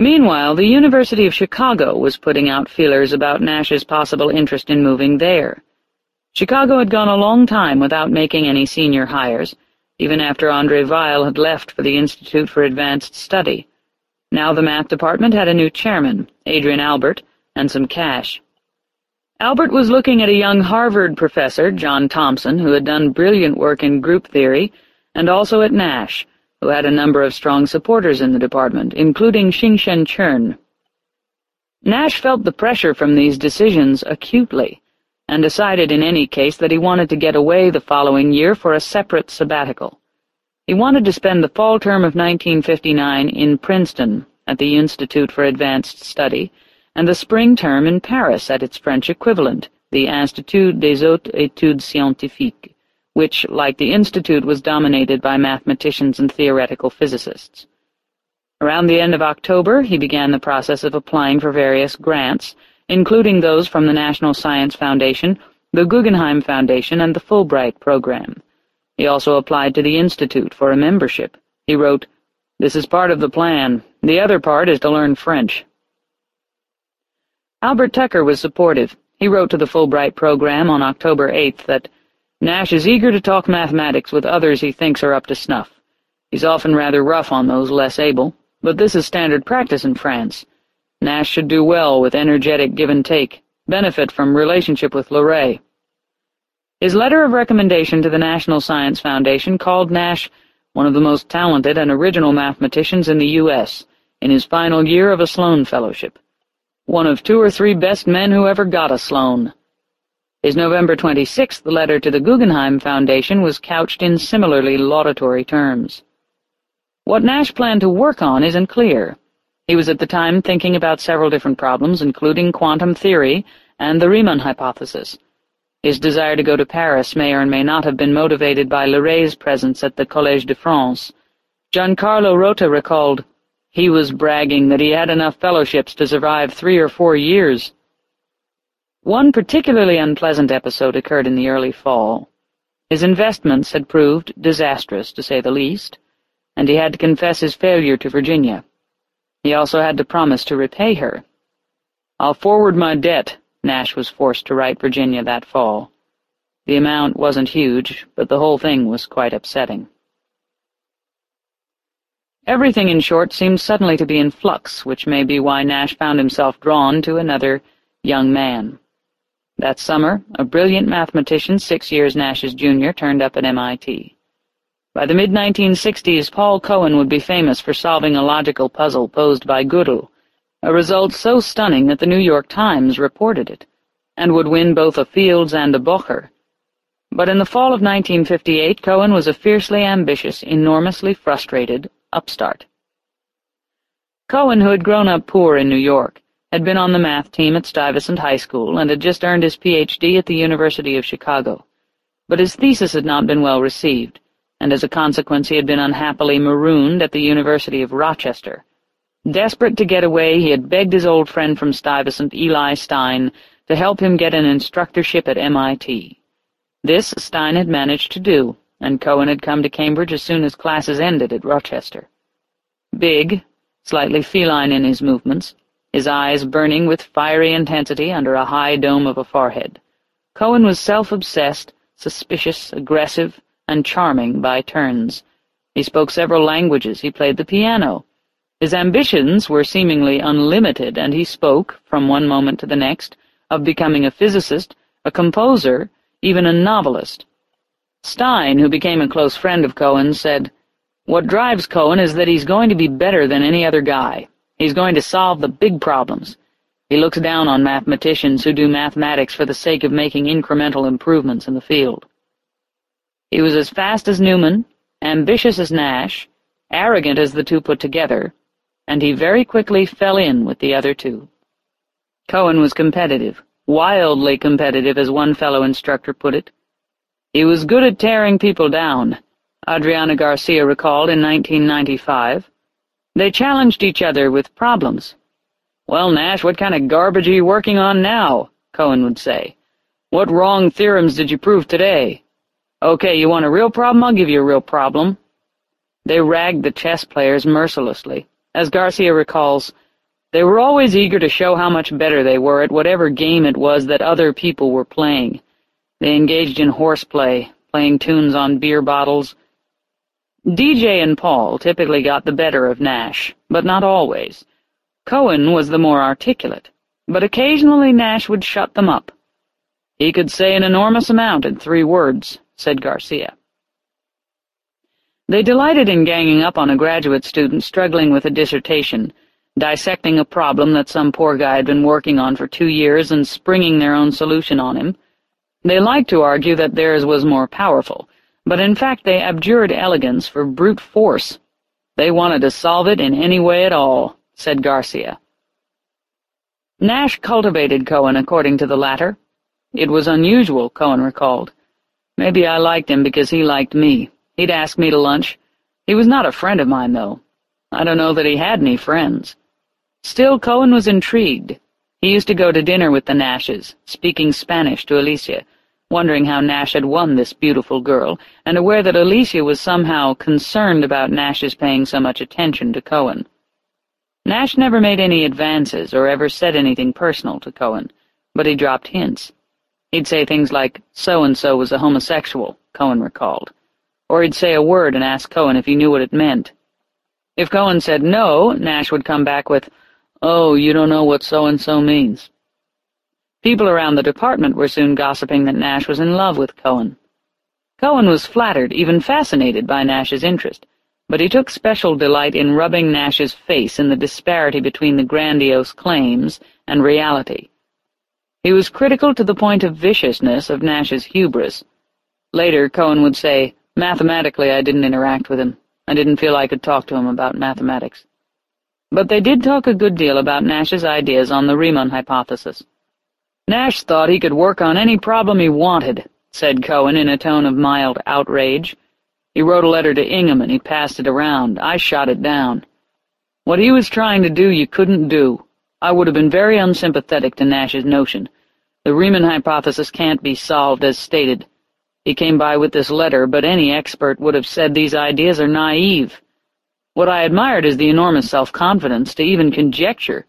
Meanwhile, the University of Chicago was putting out feelers about Nash's possible interest in moving there. Chicago had gone a long time without making any senior hires, even after Andre Weil had left for the Institute for Advanced Study. Now the math department had a new chairman, Adrian Albert, and some cash. Albert was looking at a young Harvard professor, John Thompson, who had done brilliant work in group theory, and also at Nash, who had a number of strong supporters in the department, including Shiing-Shen Chern. Nash felt the pressure from these decisions acutely, and decided in any case that he wanted to get away the following year for a separate sabbatical. He wanted to spend the fall term of 1959 in Princeton, at the Institute for Advanced Study, and the spring term in Paris at its French equivalent, the Institut des Hautes Études Scientifiques, which, like the Institute, was dominated by mathematicians and theoretical physicists. Around the end of October, he began the process of applying for various grants, including those from the National Science Foundation, the Guggenheim Foundation, and the Fulbright Program. He also applied to the Institute for a membership. He wrote, This is part of the plan. The other part is to learn French. Albert Tucker was supportive. He wrote to the Fulbright Program on October 8th that Nash is eager to talk mathematics with others he thinks are up to snuff. He's often rather rough on those less able, but this is standard practice in France. Nash should do well with energetic give and take, benefit from relationship with Leray. His letter of recommendation to the National Science Foundation called Nash one of the most talented and original mathematicians in the U.S., in his final year of a Sloan Fellowship. One of two or three best men who ever got a Sloan. His November 26th letter to the Guggenheim Foundation was couched in similarly laudatory terms. What Nash planned to work on isn't clear. He was at the time thinking about several different problems, including quantum theory and the Riemann hypothesis. His desire to go to Paris may or may not have been motivated by Leray's presence at the Collège de France. Giancarlo Rota recalled, he was bragging that he had enough fellowships to survive three or four years. One particularly unpleasant episode occurred in the early fall. His investments had proved disastrous, to say the least, and he had to confess his failure to Virginia. He also had to promise to repay her. I'll forward my debt, Nash was forced to write Virginia that fall. The amount wasn't huge, but the whole thing was quite upsetting. Everything, in short, seemed suddenly to be in flux, which may be why Nash found himself drawn to another young man. That summer, a brilliant mathematician, six years Nash's junior, turned up at MIT. By the mid-1960s, Paul Cohen would be famous for solving a logical puzzle posed by Gödel, a result so stunning that the New York Times reported it, and would win both a Fields and a Bocher. But in the fall of 1958, Cohen was a fiercely ambitious, enormously frustrated upstart. Cohen, who had grown up poor in New York, had been on the math team at Stuyvesant High School and had just earned his Ph.D. at the University of Chicago. But his thesis had not been well received, and as a consequence he had been unhappily marooned at the University of Rochester. Desperate to get away, he had begged his old friend from Stuyvesant, Eli Stein, to help him get an instructorship at MIT. This Stein had managed to do, and Cohen had come to Cambridge as soon as classes ended at Rochester. Big, slightly feline in his movements, his eyes burning with fiery intensity under a high dome of a forehead. Cohen was self-obsessed, suspicious, aggressive, and charming by turns. He spoke several languages, he played the piano. His ambitions were seemingly unlimited, and he spoke, from one moment to the next, of becoming a physicist, a composer, even a novelist. Stein, who became a close friend of Cohen, said, What drives Cohen is that he's going to be better than any other guy. He's going to solve the big problems. He looks down on mathematicians who do mathematics for the sake of making incremental improvements in the field. He was as fast as Newman, ambitious as Nash, arrogant as the two put together, and he very quickly fell in with the other two. Cohen was competitive, wildly competitive, as one fellow instructor put it. He was good at tearing people down, Adriano Garsia recalled in 1995. They challenged each other with problems. Well, Nash, what kind of garbage are you working on now? Cohen would say. What wrong theorems did you prove today? Okay, you want a real problem? I'll give you a real problem. They ragged the chess players mercilessly. As Garsia recalls, They were always eager to show how much better they were at whatever game it was that other people were playing. They engaged in horseplay, playing tunes on beer bottles. DJ and Paul typically got the better of Nash, but not always. Cohen was the more articulate, but occasionally Nash would shut them up. He could say an enormous amount in three words, said Garsia. They delighted in ganging up on a graduate student struggling with a dissertation, dissecting a problem that some poor guy had been working on for two years and springing their own solution on him. They liked to argue that theirs was more powerful, but in fact they abjured elegance for brute force. They wanted to solve it in any way at all, said Garsia. Nash cultivated Cohen according to the latter. It was unusual, Cohen recalled. Maybe I liked him because he liked me. He'd ask me to lunch. He was not a friend of mine, though. I don't know that he had any friends. Still, Cohen was intrigued. He used to go to dinner with the Nashes, speaking Spanish to Alicia, wondering how Nash had won this beautiful girl, and aware that Alicia was somehow concerned about Nash's paying so much attention to Cohen. Nash never made any advances or ever said anything personal to Cohen, but he dropped hints. He'd say things like, so-and-so was a homosexual, Cohen recalled. Or he'd say a word and ask Cohen if he knew what it meant. If Cohen said no, Nash would come back with, oh, you don't know what so-and-so means. People around the department were soon gossiping that Nash was in love with Cohen. Cohen was flattered, even fascinated by Nash's interest, but he took special delight in rubbing Nash's face in the disparity between the grandiose claims and reality. He was critical to the point of viciousness of Nash's hubris. Later, Cohen would say, Mathematically, I didn't interact with him. I didn't feel I could talk to him about mathematics. But they did talk a good deal about Nash's ideas on the Riemann hypothesis. Nash thought he could work on any problem he wanted, said Cohen in a tone of mild outrage. He wrote a letter to Ingham and he passed it around. I shot it down. What he was trying to do you couldn't do. I would have been very unsympathetic to Nash's notion. The Riemann hypothesis can't be solved as stated. He came by with this letter, but any expert would have said these ideas are naive. What I admired is the enormous self-confidence to even conjecture.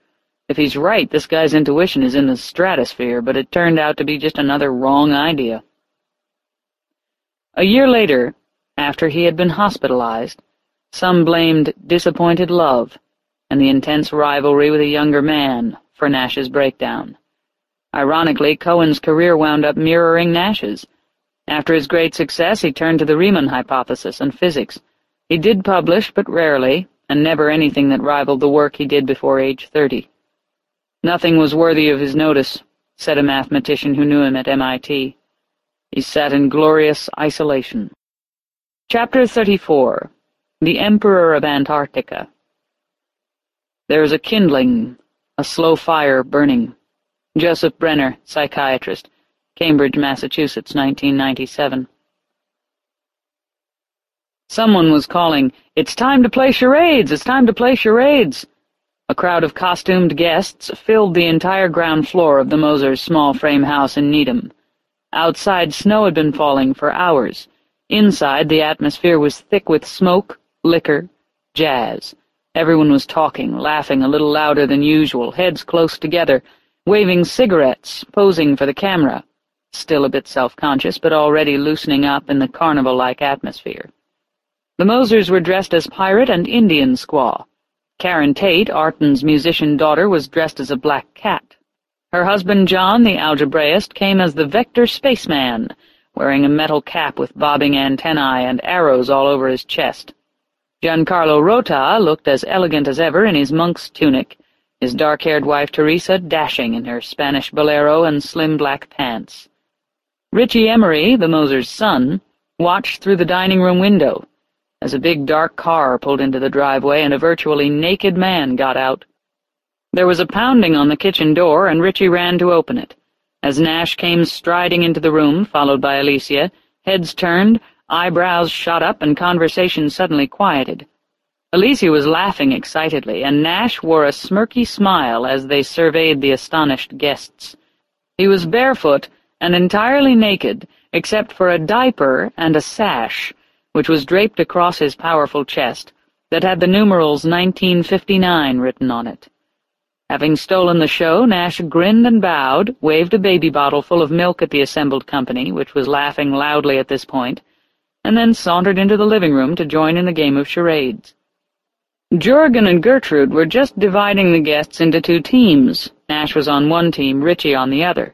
If he's right, this guy's intuition is in the stratosphere, but it turned out to be just another wrong idea. A year later, after he had been hospitalized, some blamed disappointed love and the intense rivalry with a younger man for Nash's breakdown. Ironically, Cohen's career wound up mirroring Nash's. After his great success, he turned to the Riemann hypothesis and physics. He did publish, but rarely, and never anything that rivaled the work he did before age thirty. Nothing was worthy of his notice, said a mathematician who knew him at MIT. He sat in glorious isolation. Chapter 34 The Emperor of Antarctica there is a kindling, a slow fire burning. Joseph Brenner, psychiatrist, Cambridge, Massachusetts, 1997. Someone was calling, It's time to play charades! It's time to play charades! A crowd of costumed guests filled the entire ground floor of the Mosers' small frame house in Needham. Outside, snow had been falling for hours. Inside, the atmosphere was thick with smoke, liquor, jazz. Everyone was talking, laughing a little louder than usual, heads close together, waving cigarettes, posing for the camera, still a bit self-conscious, but already loosening up in the carnival-like atmosphere. The Mosers were dressed as pirate and Indian squaw. Karin Tate, Artin's musician daughter, was dressed as a black cat. Her husband John, the algebraist, came as the Vector Spaceman, wearing a metal cap with bobbing antennae and arrows all over his chest. Giancarlo Rota looked as elegant as ever in his monk's tunic, his dark-haired wife Teresa dashing in her Spanish bolero and slim black pants. Richie Emery, the Moser's son, watched through the dining-room window as a big dark car pulled into the driveway and a virtually naked man got out. There was a pounding on the kitchen door, and Richie ran to open it. As Nash came striding into the room, followed by Alicia, heads turned, Eyebrows shot up and conversation suddenly quieted. Alicia was laughing excitedly, and Nash wore a smirky smile as they surveyed the astonished guests. He was barefoot and entirely naked, except for a diaper and a sash, which was draped across his powerful chest, that had the numerals 1959 written on it. Having stolen the show, Nash grinned and bowed, waved a baby bottle full of milk at the assembled company, which was laughing loudly at this point, and then sauntered into the living room to join in the game of charades. Jorgen and Gertrude were just dividing the guests into two teams. Nash was on one team, Richie on the other.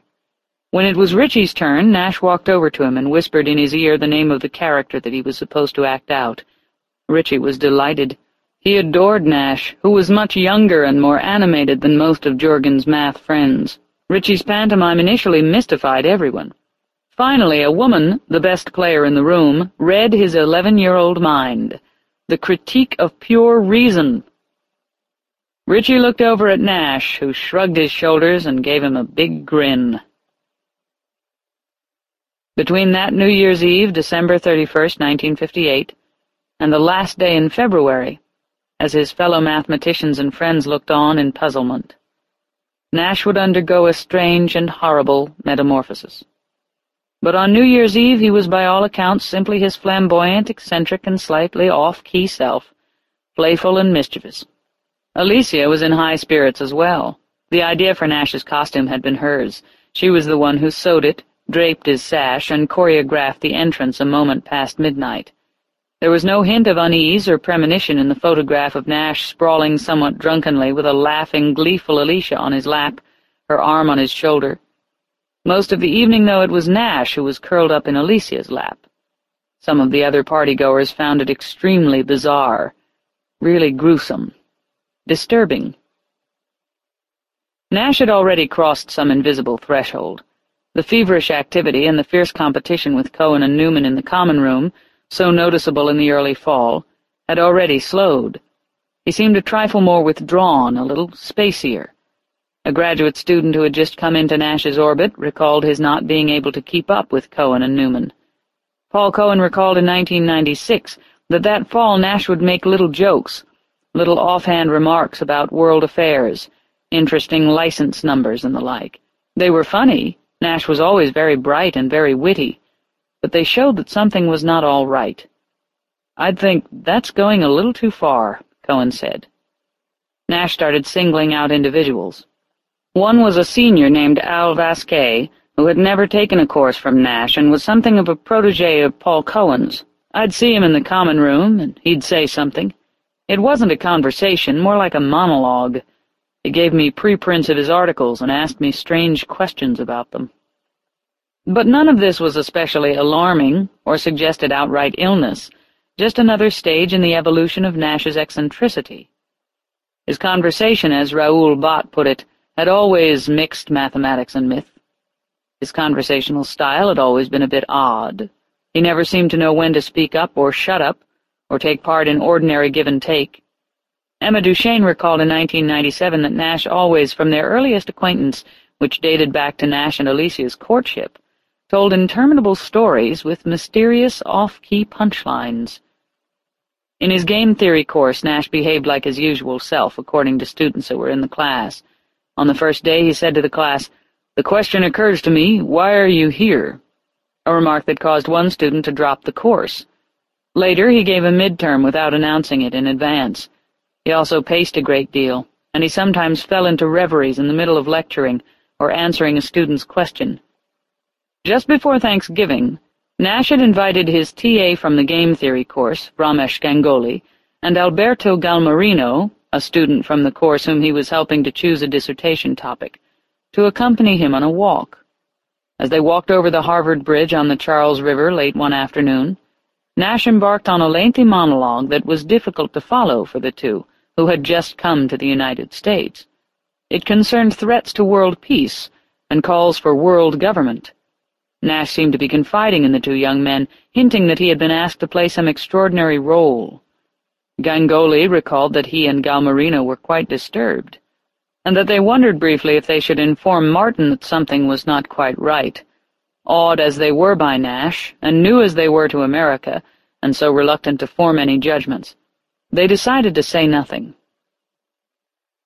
When it was Richie's turn, Nash walked over to him and whispered in his ear the name of the character that he was supposed to act out. Richie was delighted. He adored Nash, who was much younger and more animated than most of Jorgen's math friends. Richie's pantomime initially mystified everyone. Finally, a woman, the best player in the room, read his eleven-year-old mind. The critique of pure reason. Richie looked over at Nash, who shrugged his shoulders and gave him a big grin. Between that New Year's Eve, December 31, 1958, and the last day in February, as his fellow mathematicians and friends looked on in puzzlement. Nash would undergo a strange and horrible metamorphosis. But on New Year's Eve he was by all accounts simply his flamboyant, eccentric, and slightly off-key self, playful and mischievous. Alicia was in high spirits as well. The idea for Nash's costume had been hers. She was the one who sewed it, draped his sash, and choreographed the entrance a moment past midnight. There was no hint of unease or premonition in the photograph of Nash sprawling somewhat drunkenly with a laughing, gleeful Alicia on his lap, her arm on his shoulder. Most of the evening, though, it was Nash who was curled up in Alicia's lap. Some of the other partygoers found it extremely bizarre, really gruesome, disturbing. Nash had already crossed some invisible threshold. The feverish activity and the fierce competition with Cohen and Newman in the common room so noticeable in the early fall, had already slowed. He seemed a trifle more withdrawn, a little spacier. A graduate student who had just come into Nash's orbit recalled his not being able to keep up with Cohen and Newman. Paul Cohen recalled in 1996 that that fall Nash would make little jokes, little offhand remarks about world affairs, interesting license numbers and the like. They were funny. Nash was always very bright and very witty but they showed that something was not all right. I'd think that's going a little too far, Cohen said. Nash started singling out individuals. One was a senior named Al Vasquez, who had never taken a course from Nash and was something of a protege of Paul Cohen's. I'd see him in the common room, and he'd say something. It wasn't a conversation, more like a monologue. He gave me preprints of his articles and asked me strange questions about them. But none of this was especially alarming or suggested outright illness, just another stage in the evolution of Nash's eccentricity. His conversation, as Raoul Bott put it, had always mixed mathematics and myth. His conversational style had always been a bit odd. He never seemed to know when to speak up or shut up, or take part in ordinary give and take. Emma Duchesne recalled in 1997 that Nash always, from their earliest acquaintance, which dated back to Nash and Alicia's courtship, told interminable stories with mysterious off-key punchlines. In his game theory course, Nash behaved like his usual self, according to students who were in the class. On the first day, he said to the class, The question occurs to me, why are you here? A remark that caused one student to drop the course. Later, he gave a midterm without announcing it in advance. He also paced a great deal, and he sometimes fell into reveries in the middle of lecturing or answering a student's question. Just before Thanksgiving, Nash had invited his TA from the game theory course, Ramesh Gangoli, and Alberto Galmarino, a student from the course whom he was helping to choose a dissertation topic, to accompany him on a walk. As they walked over the Harvard Bridge on the Charles River late one afternoon, Nash embarked on a lengthy monologue that was difficult to follow for the two, who had just come to the United States. It concerned threats to world peace and calls for world government. Nash seemed to be confiding in the two young men, hinting that he had been asked to play some extraordinary role. Gangoli recalled that he and Galmarino were quite disturbed, and that they wondered briefly if they should inform Martin that something was not quite right. Awed as they were by Nash, and new as they were to America, and so reluctant to form any judgments, they decided to say nothing.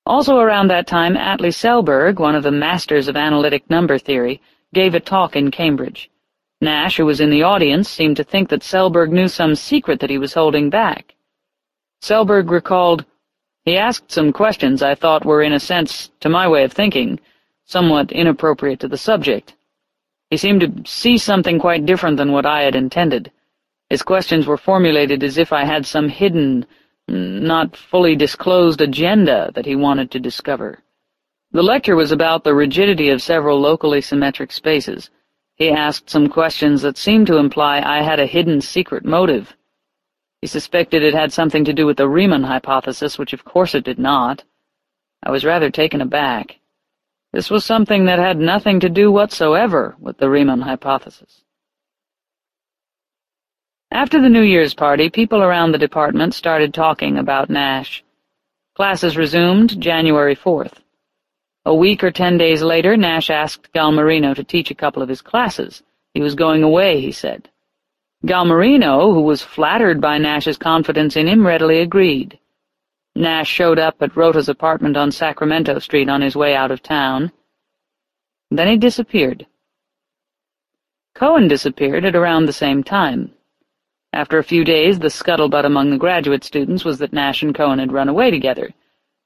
Also around that time, Atle Selberg, one of the masters of analytic number theory, gave a talk in Cambridge. Nash, who was in the audience, seemed to think that Selberg knew some secret that he was holding back. Selberg recalled, He asked some questions I thought were, in a sense, to my way of thinking, somewhat inappropriate to the subject. He seemed to see something quite different than what I had intended. His questions were formulated as if I had some hidden, not fully disclosed agenda that he wanted to discover. The lecture was about the rigidity of several locally symmetric spaces. He asked some questions that seemed to imply I had a hidden secret motive. He suspected it had something to do with the Riemann hypothesis, which of course it did not. I was rather taken aback. This was something that had nothing to do whatsoever with the Riemann hypothesis. After the New Year's party, people around the department started talking about Nash. Classes resumed January 4th. A week or ten days later, Nash asked Galmarino to teach a couple of his classes. He was going away, he said. Galmarino, who was flattered by Nash's confidence in him, readily agreed. Nash showed up at Rota's apartment on Sacramento Street on his way out of town. Then he disappeared. Cohen disappeared at around the same time. After a few days, the scuttlebutt among the graduate students was that Nash and Cohen had run away together.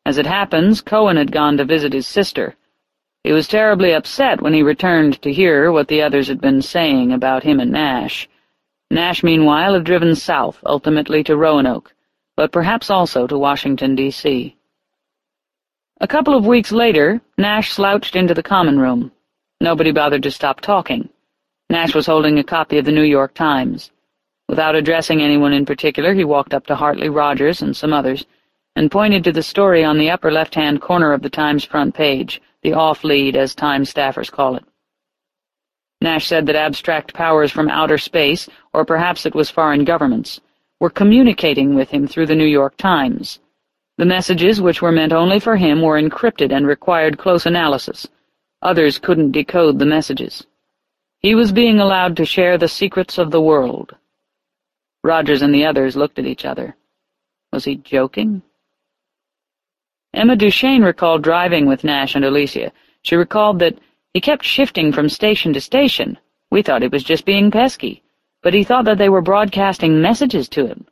As it happens, Cohen had gone to visit his sister. He was terribly upset when he returned to hear what the others had been saying about him and Nash. Nash, meanwhile, had driven south, ultimately to Roanoke, but perhaps also to Washington, D.C. A couple of weeks later, Nash slouched into the common room. Nobody bothered to stop talking. Nash was holding a copy of the New York Times. Without addressing anyone in particular, he walked up to Hartley Rogers and some others, and pointed to the story on the upper left-hand corner of the Times front page, the off-lead, as Times staffers call it. Nash said that abstract powers from outer space, or perhaps it was foreign governments, were communicating with him through the New York Times. The messages, which were meant only for him, were encrypted and required close analysis. Others couldn't decode the messages. He was being allowed to share the secrets of the world. Rogers and the others looked at each other. Was he joking? Emma Duchesne recalled driving with Nash and Alicia. She recalled that he kept shifting from station to station. We thought he was just being pesky, but he thought that they were broadcasting messages to him.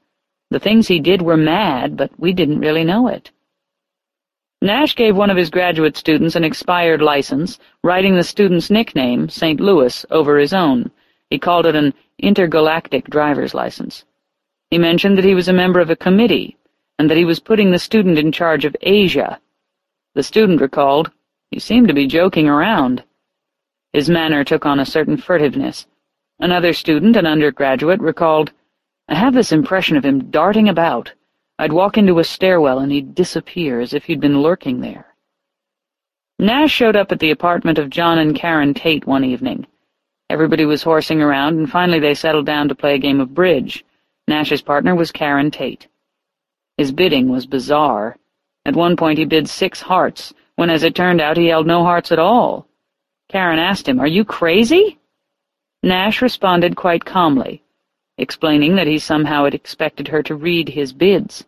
The things he did were mad, but we didn't really know it. Nash gave one of his graduate students an expired license, writing the student's nickname, St. Louis, over his own. He called it an intergalactic driver's license. He mentioned that he was a member of a committee, and that he was putting the student in charge of Asia. The student recalled, he seemed to be joking around. His manner took on a certain furtiveness. Another student, an undergraduate, recalled, I have this impression of him darting about. I'd walk into a stairwell and he'd disappear as if he'd been lurking there. Nash showed up at the apartment of John and Karin Tate one evening. Everybody was horsing around, and finally they settled down to play a game of bridge. Nash's partner was Karin Tate. His bidding was bizarre. At one point he bid six hearts, when as it turned out he held no hearts at all. Karin asked him, Are you crazy? Nash responded quite calmly, explaining that he somehow had expected her to read his bids.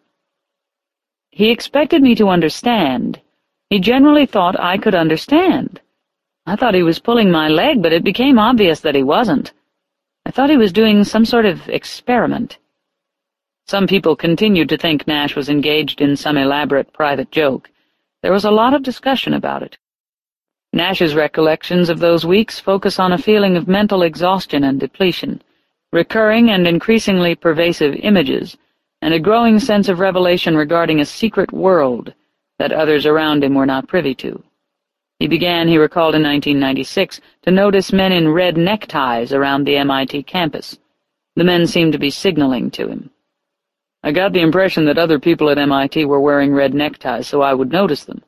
He expected me to understand. He generally thought I could understand. I thought he was pulling my leg, but it became obvious that he wasn't. I thought he was doing some sort of experiment. Some people continued to think Nash was engaged in some elaborate private joke. There was a lot of discussion about it. Nash's recollections of those weeks focus on a feeling of mental exhaustion and depletion, recurring and increasingly pervasive images, and a growing sense of revelation regarding a secret world that others around him were not privy to. He began, he recalled in 1996, to notice men in red neckties around the MIT campus. The men seemed to be signaling to him. I got the impression that other people at MIT were wearing red neckties so I would notice them.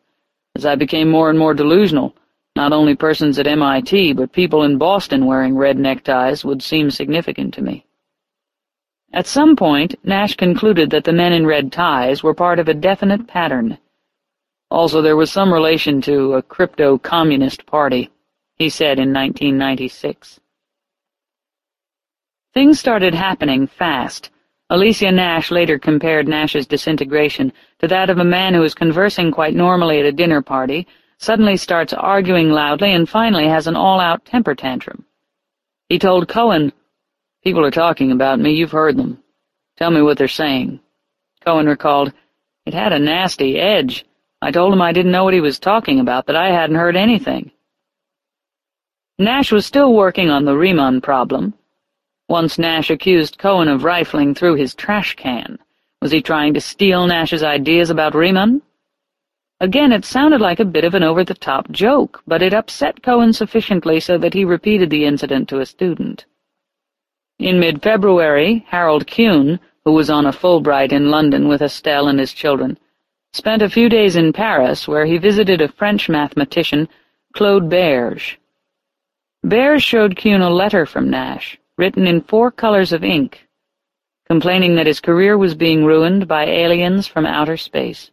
As I became more and more delusional, not only persons at MIT, but people in Boston wearing red neckties would seem significant to me. At some point, Nash concluded that the men in red ties were part of a definite pattern. Also, there was some relation to a crypto-communist party, he said in 1996. Things started happening fast. Alicia Nash later compared Nash's disintegration to that of a man who is conversing quite normally at a dinner party, suddenly starts arguing loudly, and finally has an all-out temper tantrum. He told Cohen, People are talking about me, you've heard them. Tell me what they're saying. Cohen recalled, It had a nasty edge. I told him I didn't know what he was talking about, that I hadn't heard anything. Nash was still working on the Riemann problem. Once Nash accused Cohen of rifling through his trash can. Was he trying to steal Nash's ideas about Riemann? Again, it sounded like a bit of an over-the-top joke, but it upset Cohen sufficiently so that he repeated the incident to a student. In mid-February, Harold Kuhn, who was on a Fulbright in London with Estelle and his children, spent a few days in Paris where he visited a French mathematician, Claude Berge. Berge showed Kuhn a letter from Nash, written in four colors of ink, complaining that his career was being ruined by aliens from outer space.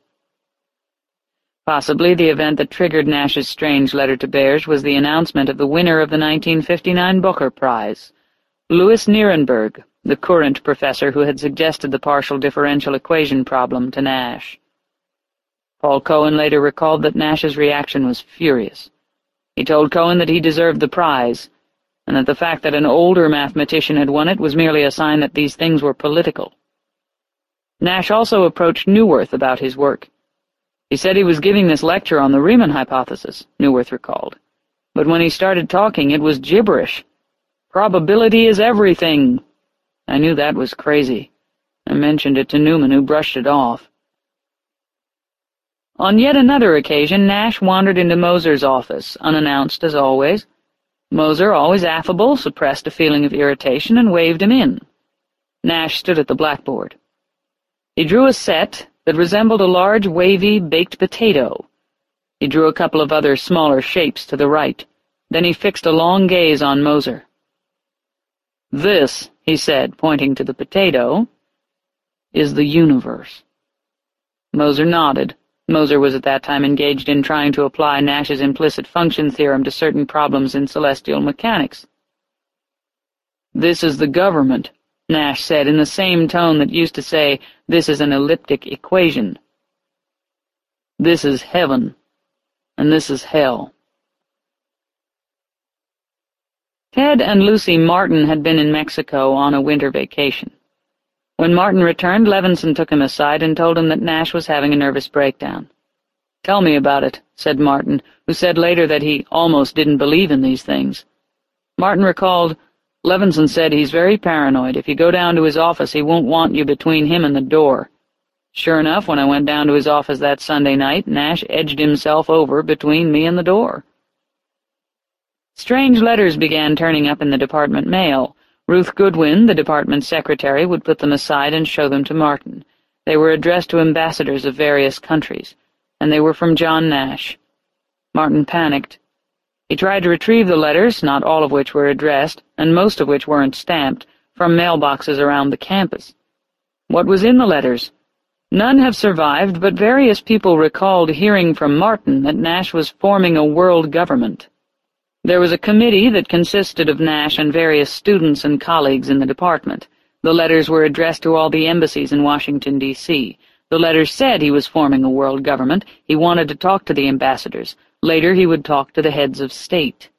Possibly the event that triggered Nash's strange letter to Berge was the announcement of the winner of the 1959 Bocher Prize, Louis Nirenberg, the Courant professor who had suggested the partial differential equation problem to Nash. Paul Cohen later recalled that Nash's reaction was furious. He told Cohen that he deserved the prize, and that the fact that an older mathematician had won it was merely a sign that these things were political. Nash also approached Neuwirth about his work. He said he was giving this lecture on the Riemann hypothesis, Neuwirth recalled. But when he started talking, it was gibberish. Probability is everything. I knew that was crazy. I mentioned it to Newman, who brushed it off. On yet another occasion, Nash wandered into Moser's office, unannounced as always. Moser, always affable, suppressed a feeling of irritation and waved him in. Nash stood at the blackboard. He drew a set, that resembled a large, wavy, baked potato. He drew a couple of other smaller shapes to the right. Then he fixed a long gaze on Moser. This, he said, pointing to the potato, is the universe. Moser nodded. Moser was at that time engaged in trying to apply Nash's implicit function theorem to certain problems in celestial mechanics. This is the government, Nash said in the same tone that used to say, this is an elliptic equation. This is heaven, and this is hell. Ted and Lucy Martin had been in Mexico on a winter vacation. When Martin returned, Levinson took him aside and told him that Nash was having a nervous breakdown. Tell me about it, said Martin, who said later that he almost didn't believe in these things. Martin recalled, Levinson said he's very paranoid. If you go down to his office, he won't want you between him and the door. Sure enough, when I went down to his office that Sunday night, Nash edged himself over between me and the door. Strange letters began turning up in the department mail. Ruth Goodwin, the department secretary, would put them aside and show them to Martin. They were addressed to ambassadors of various countries, and they were from John Nash. Martin panicked. He tried to retrieve the letters, not all of which were addressed, and most of which weren't stamped, from mailboxes around the campus. What was in the letters? None have survived, but various people recalled hearing from Martin that Nash was forming a world government. There was a committee that consisted of Nash and various students and colleagues in the department. The letters were addressed to all the embassies in Washington, D.C. The letters said he was forming a world government. He wanted to talk to the ambassadors. Later he would talk to the heads of state.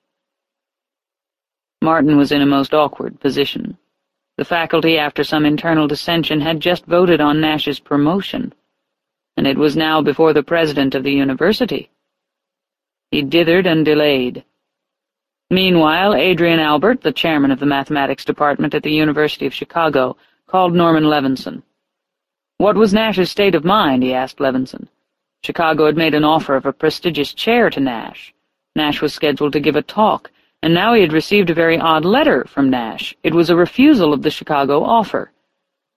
Martin was in a most awkward position. The faculty, after some internal dissension, had just voted on Nash's promotion, and it was now before the president of the university. He dithered and delayed. Meanwhile, Adrian Albert, the chairman of the mathematics department at the University of Chicago, called Norman Levinson. What was Nash's state of mind, he asked Levinson. Chicago had made an offer of a prestigious chair to Nash. Nash was scheduled to give a talk, and now he had received a very odd letter from Nash. It was a refusal of the Chicago offer.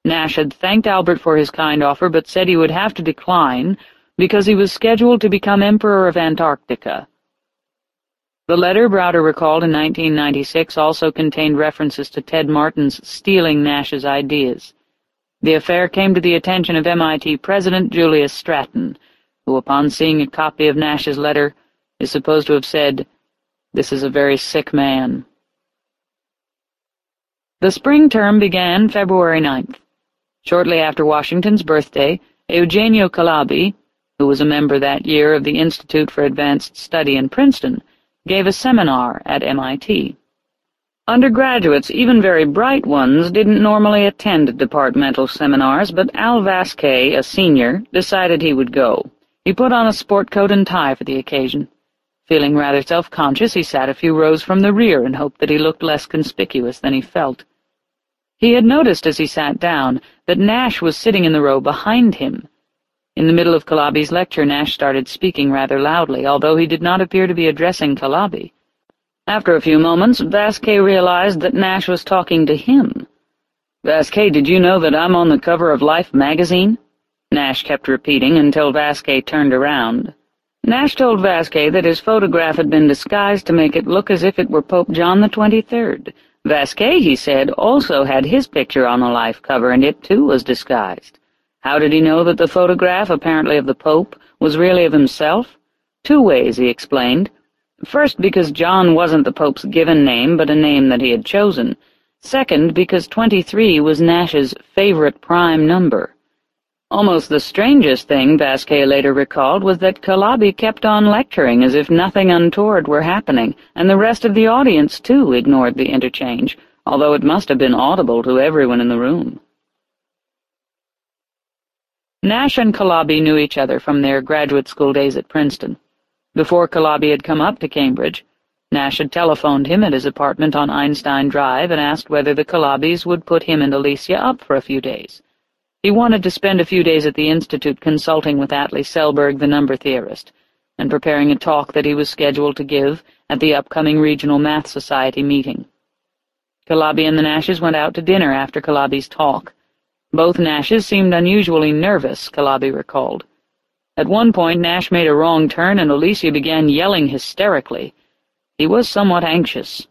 Nash had thanked Albert for his kind offer, but said he would have to decline because he was scheduled to become Emperor of Antarctica. The letter, Browder recalled in 1996, also contained references to Ted Martin's stealing Nash's ideas. The affair came to the attention of MIT President Julius Stratton, who, upon seeing a copy of Nash's letter, is supposed to have said, This is a very sick man. The spring term began February 9th. Shortly after Washington's birthday, Eugenio Calabi, who was a member that year of the Institute for Advanced Study in Princeton, gave a seminar at MIT. Undergraduates, even very bright ones, didn't normally attend departmental seminars, but Al Vasquez, a senior, decided he would go. He put on a sport coat and tie for the occasion. Feeling rather self-conscious, he sat a few rows from the rear and hoped that he looked less conspicuous than he felt. He had noticed as he sat down that Nash was sitting in the row behind him. In the middle of Calabi's lecture, Nash started speaking rather loudly, although he did not appear to be addressing Calabi. After a few moments, Vasquez realized that Nash was talking to him. Vasquez, did you know that I'm on the cover of Life magazine? Nash kept repeating until Vasquez turned around. Nash told Vasquez that his photograph had been disguised to make it look as if it were Pope John the Twenty-Third. Vasquez, he said, also had his picture on the Life cover, and it too was disguised. How did he know that the photograph, apparently of the Pope, was really of himself? Two ways, he explained. First, because John wasn't the Pope's given name, but a name that he had chosen. Second, because 23 was Nash's favorite prime number. Almost the strangest thing, Vasquez later recalled, was that Calabi kept on lecturing as if nothing untoward were happening, and the rest of the audience, too, ignored the interchange, although it must have been audible to everyone in the room. Nash and Calabi knew each other from their graduate school days at Princeton. Before Calabi had come up to Cambridge, Nash had telephoned him at his apartment on Einstein Drive and asked whether the Calabis would put him and Alicia up for a few days. He wanted to spend a few days at the Institute consulting with Atle Selberg, the number theorist, and preparing a talk that he was scheduled to give at the upcoming Regional Math Society meeting. Calabi and the Nashes went out to dinner after Calabi's talk. Both Nashes seemed unusually nervous, Calabi recalled. At one point, Nash made a wrong turn, and Alicia began yelling hysterically. He was somewhat anxious.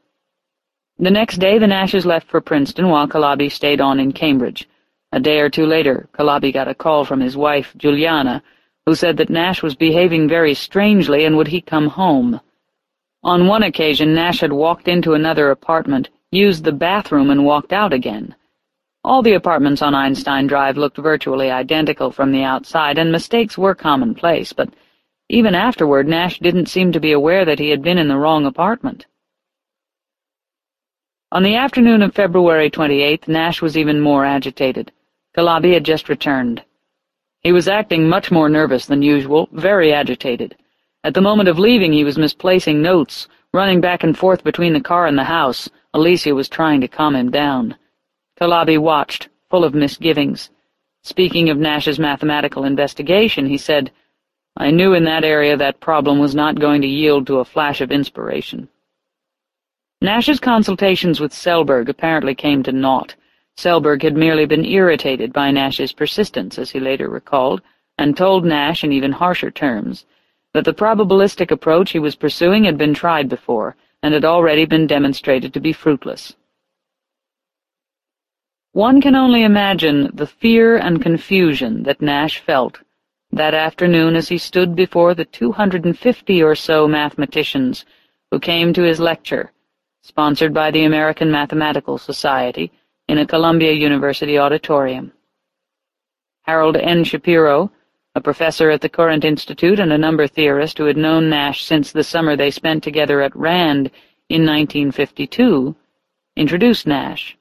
The next day, the Nashes left for Princeton while Calabi stayed on in Cambridge. A day or two later, Calabi got a call from his wife, Giuliana, who said that Nash was behaving very strangely and would he come home. On one occasion, Nash had walked into another apartment, used the bathroom, and walked out again. All the apartments on Einstein Drive looked virtually identical from the outside, and mistakes were commonplace, but even afterward Nash didn't seem to be aware that he had been in the wrong apartment. On the afternoon of February 28th, Nash was even more agitated. Calabi had just returned. He was acting much more nervous than usual, very agitated. At the moment of leaving he was misplacing notes, running back and forth between the car and the house. Alicia was trying to calm him down. Calabi watched, full of misgivings. Speaking of Nash's mathematical investigation, he said, I knew in that area that problem was not going to yield to a flash of inspiration. Nash's consultations with Selberg apparently came to naught. Selberg had merely been irritated by Nash's persistence, as he later recalled, and told Nash in even harsher terms that the probabilistic approach he was pursuing had been tried before and had already been demonstrated to be fruitless. One can only imagine the fear and confusion that Nash felt that afternoon as he stood before the 250 or so mathematicians who came to his lecture, sponsored by the American Mathematical Society, in a Columbia University auditorium. Harold N. Shapiro, a professor at the Courant Institute and a number theorist who had known Nash since the summer they spent together at Rand in 1952, introduced Nash.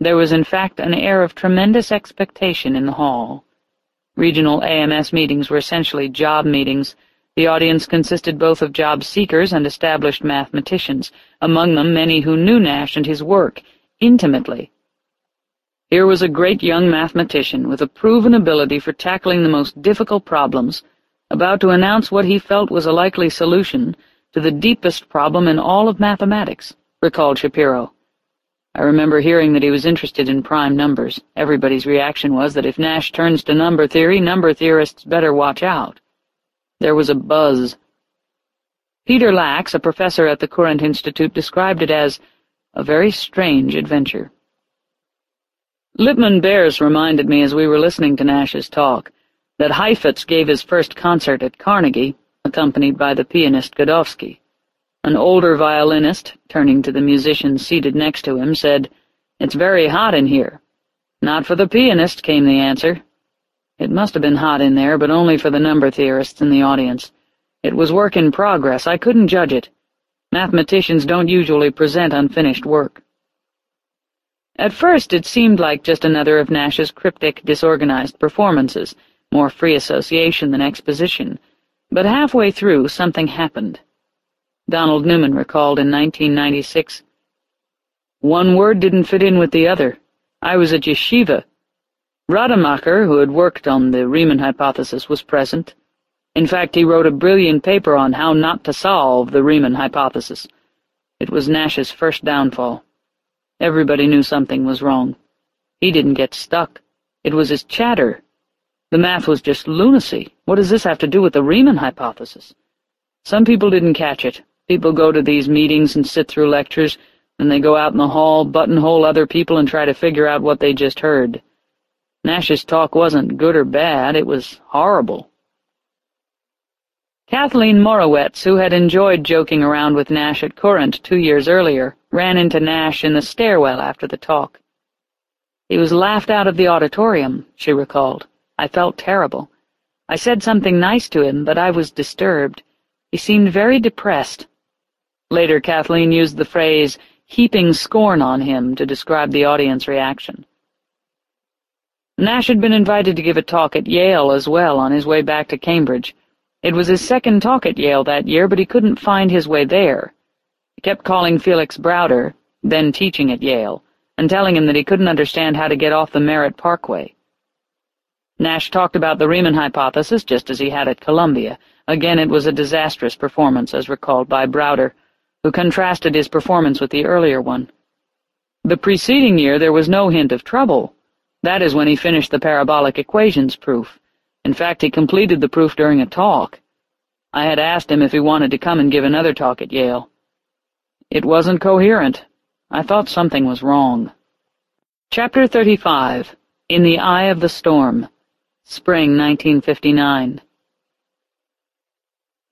There was in fact an air of tremendous expectation in the hall. Regional AMS meetings were essentially job meetings. The audience consisted both of job seekers and established mathematicians, among them many who knew Nash and his work intimately. Here was a great young mathematician with a proven ability for tackling the most difficult problems, about to announce what he felt was a likely solution to the deepest problem in all of mathematics, recalled Shapiro. I remember hearing that he was interested in prime numbers. Everybody's reaction was that if Nash turns to number theory, number theorists better watch out. There was a buzz. Peter Lax, a professor at the Courant Institute, described it as a very strange adventure. Lipman Bers reminded me as we were listening to Nash's talk that Heifetz gave his first concert at Carnegie, accompanied by the pianist Godowsky. An older violinist, turning to the musician seated next to him, said, It's very hot in here. Not for the pianist, came the answer. It must have been hot in there, but only for the number theorists in the audience. It was work in progress. I couldn't judge it. Mathematicians don't usually present unfinished work. At first it seemed like just another of Nash's cryptic, disorganized performances, more free association than exposition, but halfway through something happened. Donald Newman recalled in 1996, One word didn't fit in with the other. I was at yeshiva. Rademacher, who had worked on the Riemann hypothesis, was present. In fact, he wrote a brilliant paper on how not to solve the Riemann hypothesis. It was Nash's first downfall. Everybody knew something was wrong. He didn't get stuck. It was his chatter. The math was just lunacy. What does this have to do with the Riemann hypothesis? Some people didn't catch it. People go to these meetings and sit through lectures, and they go out in the hall, buttonhole other people, and try to figure out what they just heard. Nash's talk wasn't good or bad, it was horrible. Cathleen Morawetz, who had enjoyed joking around with Nash at Courant two years earlier, ran into Nash in the stairwell after the talk. He was laughed out of the auditorium, she recalled. I felt terrible. I said something nice to him, but I was disturbed. He seemed very depressed. Later, Kathleen used the phrase, heaping scorn on him, to describe the audience reaction. Nash had been invited to give a talk at Yale as well on his way back to Cambridge. It was his second talk at Yale that year, but he couldn't find his way there. He kept calling Felix Browder, then teaching at Yale, and telling him that he couldn't understand how to get off the Merritt Parkway. Nash talked about the Riemann hypothesis just as he had at Columbia. Again, it was a disastrous performance, as recalled by Browder, who contrasted his performance with the earlier one. The preceding year there was no hint of trouble. That is when he finished the parabolic equations proof. In fact, he completed the proof during a talk. I had asked him if he wanted to come and give another talk at Yale. It wasn't coherent. I thought something was wrong. Chapter 35 In the Eye of the Storm Spring 1959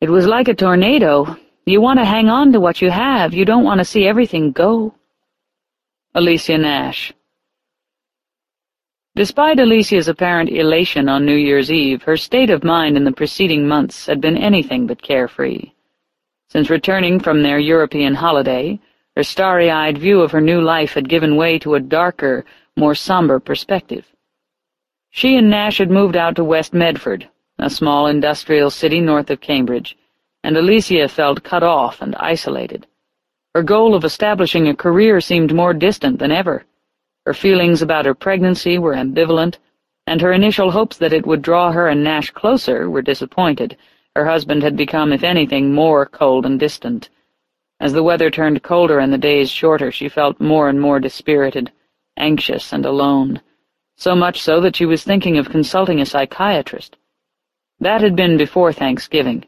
It was like a tornado. You want to hang on to what you have. You don't want to see everything go. Alicia Nash Despite Alicia's apparent elation on New Year's Eve, her state of mind in the preceding months had been anything but carefree. Since returning from their European holiday, her starry-eyed view of her new life had given way to a darker, more somber perspective. She and Nash had moved out to West Medford, a small industrial city north of Cambridge, and Alicia felt cut off and isolated. Her goal of establishing a career seemed more distant than ever. Her feelings about her pregnancy were ambivalent, and her initial hopes that it would draw her and Nash closer were disappointed. Her husband had become, if anything, more cold and distant. As the weather turned colder and the days shorter, she felt more and more dispirited, anxious and alone, so much so that she was thinking of consulting a psychiatrist. That had been before Thanksgiving.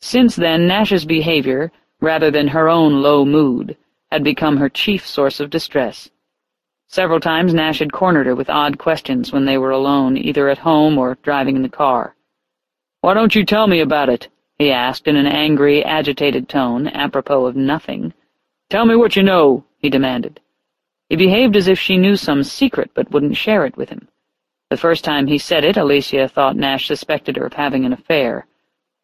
Since then, Nash's behavior, rather than her own low mood, had become her chief source of distress. Several times Nash had cornered her with odd questions when they were alone, either at home or driving in the car. "'Why don't you tell me about it?' he asked in an angry, agitated tone, apropos of nothing. "'Tell me what you know,' he demanded. He behaved as if she knew some secret but wouldn't share it with him. The first time he said it, Alicia thought Nash suspected her of having an affair.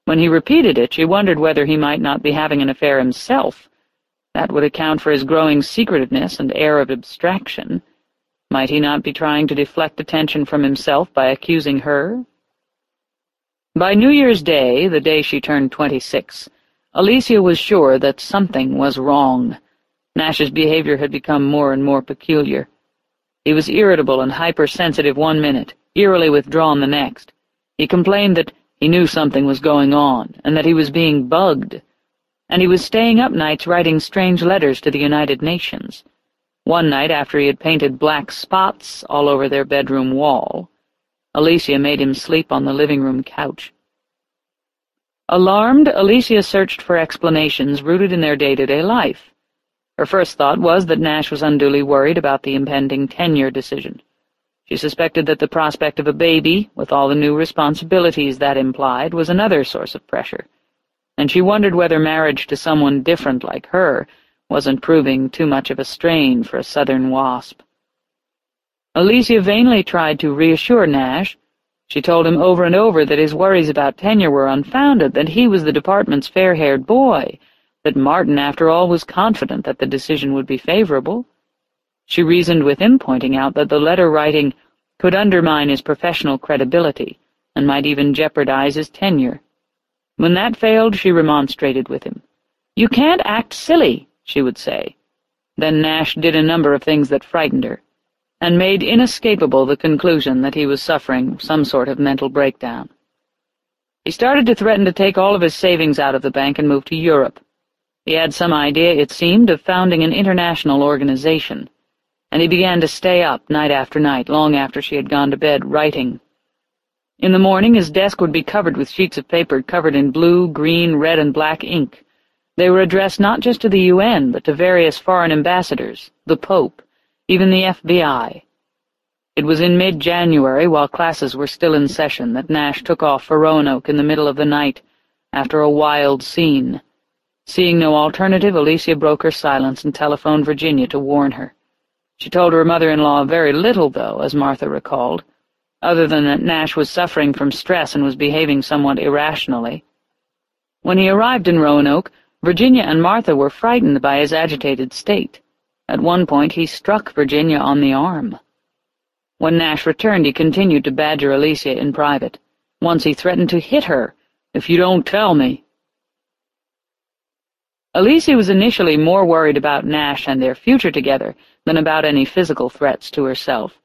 When he repeated it, she wondered whether he might not be having an affair himself, that would account for his growing secretiveness and air of abstraction. Might he not be trying to deflect attention from himself by accusing her? By New Year's Day, the day she turned twenty-six, Alicia was sure that something was wrong. Nash's behavior had become more and more peculiar. He was irritable and hypersensitive one minute, eerily withdrawn the next. He complained that he knew something was going on, and that he was being bugged and he was staying up nights writing strange letters to the United Nations. One night, after he had painted black spots all over their bedroom wall, Alicia made him sleep on the living room couch. Alarmed, Alicia searched for explanations rooted in their day-to-day -day life. Her first thought was that Nash was unduly worried about the impending tenure decision. She suspected that the prospect of a baby, with all the new responsibilities that implied, was another source of pressure and she wondered whether marriage to someone different like her wasn't proving too much of a strain for a southern wasp. Alicia vainly tried to reassure Nash. She told him over and over that his worries about tenure were unfounded, that he was the department's fair-haired boy, that Martin, after all, was confident that the decision would be favorable. She reasoned with him, pointing out that the letter writing could undermine his professional credibility and might even jeopardize his tenure. When that failed, she remonstrated with him. You can't act silly, she would say. Then Nash did a number of things that frightened her, and made inescapable the conclusion that he was suffering some sort of mental breakdown. He started to threaten to take all of his savings out of the bank and move to Europe. He had some idea, it seemed, of founding an international organization and he began to stay up night after night, long after she had gone to bed, writing. In the morning his desk would be covered with sheets of paper covered in blue, green, red, and black ink. They were addressed not just to the UN, but to various foreign ambassadors, the Pope, even the FBI. It was in mid-January, while classes were still in session, that Nash took off for Roanoke in the middle of the night, after a wild scene. Seeing no alternative, Alicia broke her silence and telephoned Virginia to warn her. She told her mother-in-law very little, though, as Martha recalled, other than that Nash was suffering from stress and was behaving somewhat irrationally. When he arrived in Roanoke, Virginia and Martha were frightened by his agitated state. At one point he struck Virginia on the arm. When Nash returned, he continued to badger Alicia in private. Once he threatened to hit her, if you don't tell me. Alicia was initially more worried about Nash and their future together than about any physical threats to herself.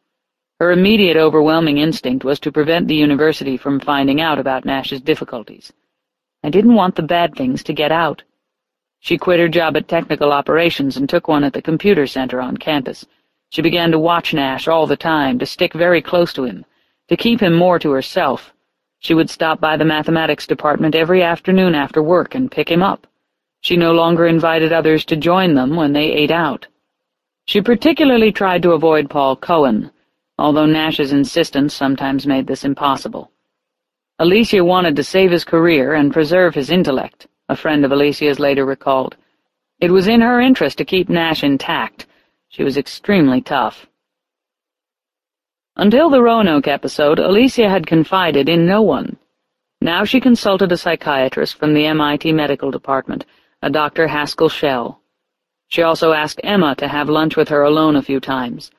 Her immediate overwhelming instinct was to prevent the university from finding out about Nash's difficulties. I didn't want the bad things to get out. She quit her job at Technical Operations and took one at the computer center on campus. She began to watch Nash all the time, to stick very close to him, to keep him more to herself. She would stop by the mathematics department every afternoon after work and pick him up. She no longer invited others to join them when they ate out. She particularly tried to avoid Paul Cohen, although Nash's insistence sometimes made this impossible. Alicia wanted to save his career and preserve his intellect, a friend of Alicia's later recalled. It was in her interest to keep Nash intact. She was extremely tough. Until the Roanoke episode, Alicia had confided in no one. Now she consulted a psychiatrist from the MIT medical department, a Dr. Haskell Shell. She also asked Emma to have lunch with her alone a few times,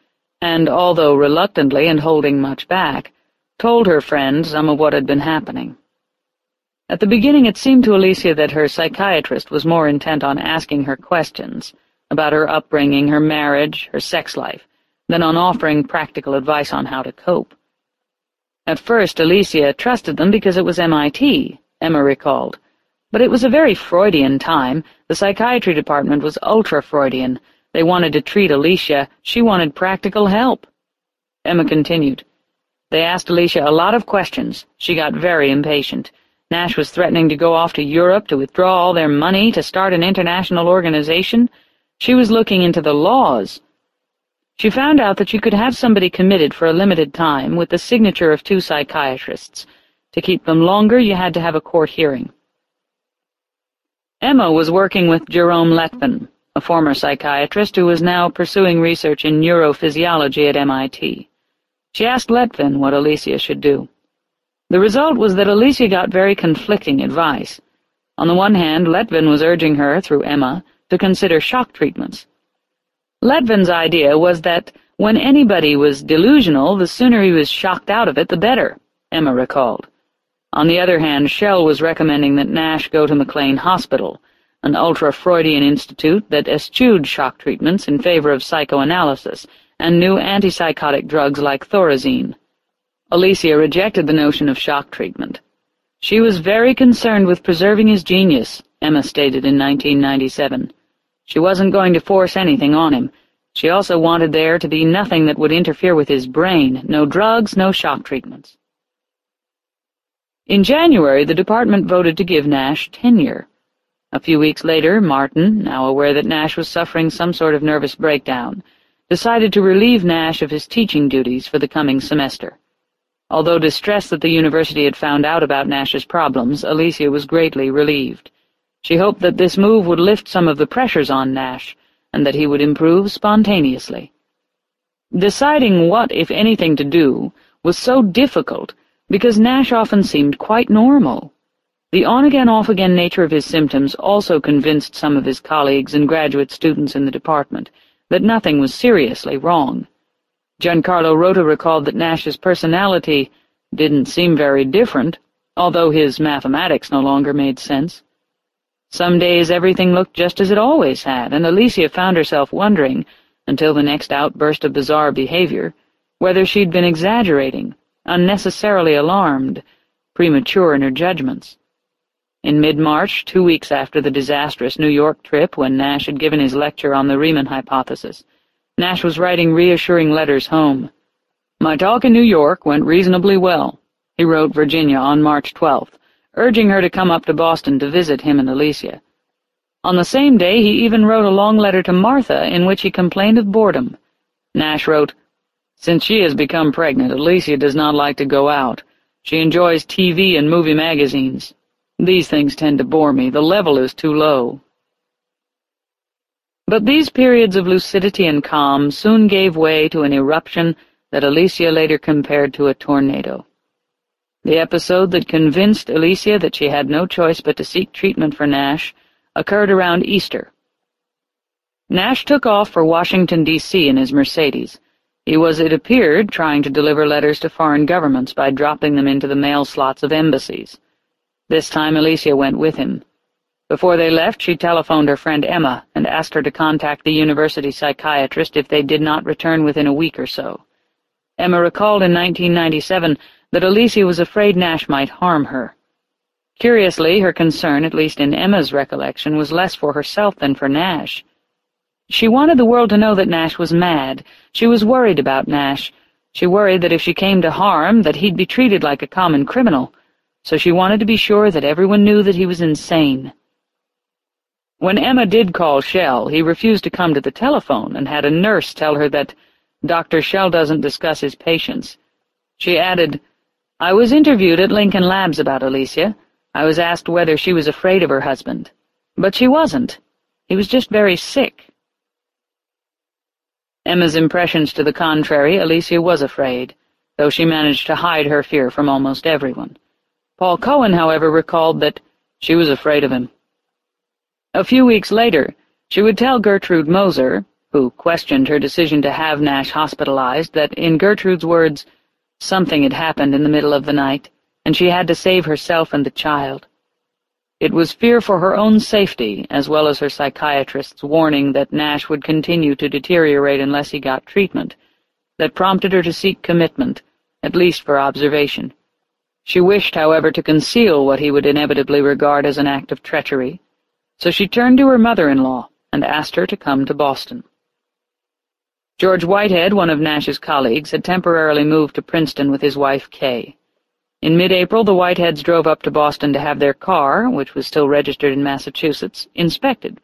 and, although reluctantly and holding much back, told her friend some um, of what had been happening. At the beginning it seemed to Alicia that her psychiatrist was more intent on asking her questions about her upbringing, her marriage, her sex life, than on offering practical advice on how to cope. At first Alicia trusted them because it was MIT, Emma recalled, but it was a very Freudian time. The psychiatry department was ultra-Freudian. They wanted to treat Alicia. She wanted practical help. Emma continued. They asked Alicia a lot of questions. She got very impatient. Nash was threatening to go off to Europe to withdraw all their money to start an international organization. She was looking into the laws. She found out that you could have somebody committed for a limited time with the signature of two psychiatrists. To keep them longer, you had to have a court hearing. Emma was working with Jerome Lettvin, a former psychiatrist who was now pursuing research in neurophysiology at MIT. She asked Lettvin what Alicia should do. The result was that Alicia got very conflicting advice. On the one hand, Lettvin was urging her, through Emma, to consider shock treatments. Lettvin's idea was that when anybody was delusional, the sooner he was shocked out of it, the better, Emma recalled. On the other hand, Shell was recommending that Nash go to McLean Hospital, an ultra-Freudian institute that eschewed shock treatments in favor of psychoanalysis and new antipsychotic drugs like Thorazine. Alicia rejected the notion of shock treatment. She was very concerned with preserving his genius, Emma stated in 1997. She wasn't going to force anything on him. She also wanted there to be nothing that would interfere with his brain, no drugs, no shock treatments. In January, the department voted to give Nash tenure. A few weeks later, Martin, now aware that Nash was suffering some sort of nervous breakdown, decided to relieve Nash of his teaching duties for the coming semester. Although distressed that the university had found out about Nash's problems, Alicia was greatly relieved. She hoped that this move would lift some of the pressures on Nash, and that he would improve spontaneously. Deciding what, if anything, to do was so difficult because Nash often seemed quite normal. The on-again, off-again nature of his symptoms also convinced some of his colleagues and graduate students in the department that nothing was seriously wrong. Giancarlo Rota recalled that Nash's personality didn't seem very different, although his mathematics no longer made sense. Some days everything looked just as it always had, and Alicia found herself wondering, until the next outburst of bizarre behavior, whether she'd been exaggerating, unnecessarily alarmed, premature in her judgments. In mid-March, two weeks after the disastrous New York trip when Nash had given his lecture on the Riemann hypothesis, Nash was writing reassuring letters home. My talk in New York went reasonably well, he wrote Virginia on March 12th, urging her to come up to Boston to visit him and Alicia. On the same day, he even wrote a long letter to Martha in which he complained of boredom. Nash wrote, Since she has become pregnant, Alicia does not like to go out. She enjoys TV and movie magazines. These things tend to bore me. The level is too low. But these periods of lucidity and calm soon gave way to an eruption that Alicia later compared to a tornado. The episode that convinced Alicia that she had no choice but to seek treatment for Nash occurred around Easter. Nash took off for Washington, D.C. in his Mercedes. He was, it appeared, trying to deliver letters to foreign governments by dropping them into the mail slots of embassies. This time Alicia went with him. Before they left, she telephoned her friend Emma and asked her to contact the university psychiatrist if they did not return within a week or so. Emma recalled in 1997 that Alicia was afraid Nash might harm her. Curiously, her concern, at least in Emma's recollection, was less for herself than for Nash. She wanted the world to know that Nash was mad. She was worried about Nash. She worried that if she came to harm, that he'd be treated like a common criminal, so she wanted to be sure that everyone knew that he was insane. When Emma did call Shell, he refused to come to the telephone and had a nurse tell her that Dr. Shell doesn't discuss his patients. She added, I was interviewed at Lincoln Labs about Alicia. I was asked whether she was afraid of her husband. But she wasn't. He was just very sick. Emma's impressions to the contrary, Alicia was afraid, though she managed to hide her fear from almost everyone. Paul Cohen, however, recalled that she was afraid of him. A few weeks later, she would tell Gertrude Moser, who questioned her decision to have Nash hospitalized, that, in Gertrude's words, Something had happened in the middle of the night, and she had to save herself and the child. It was fear for her own safety, as well as her psychiatrist's warning that Nash would continue to deteriorate unless he got treatment, that prompted her to seek commitment, at least for observation. She wished, however, to conceal what he would inevitably regard as an act of treachery, so she turned to her mother-in-law and asked her to come to Boston. George Whitehead, one of Nash's colleagues, had temporarily moved to Princeton with his wife, Kay. In mid-April, the Whiteheads drove up to Boston to have their car, which was still registered in Massachusetts, inspected.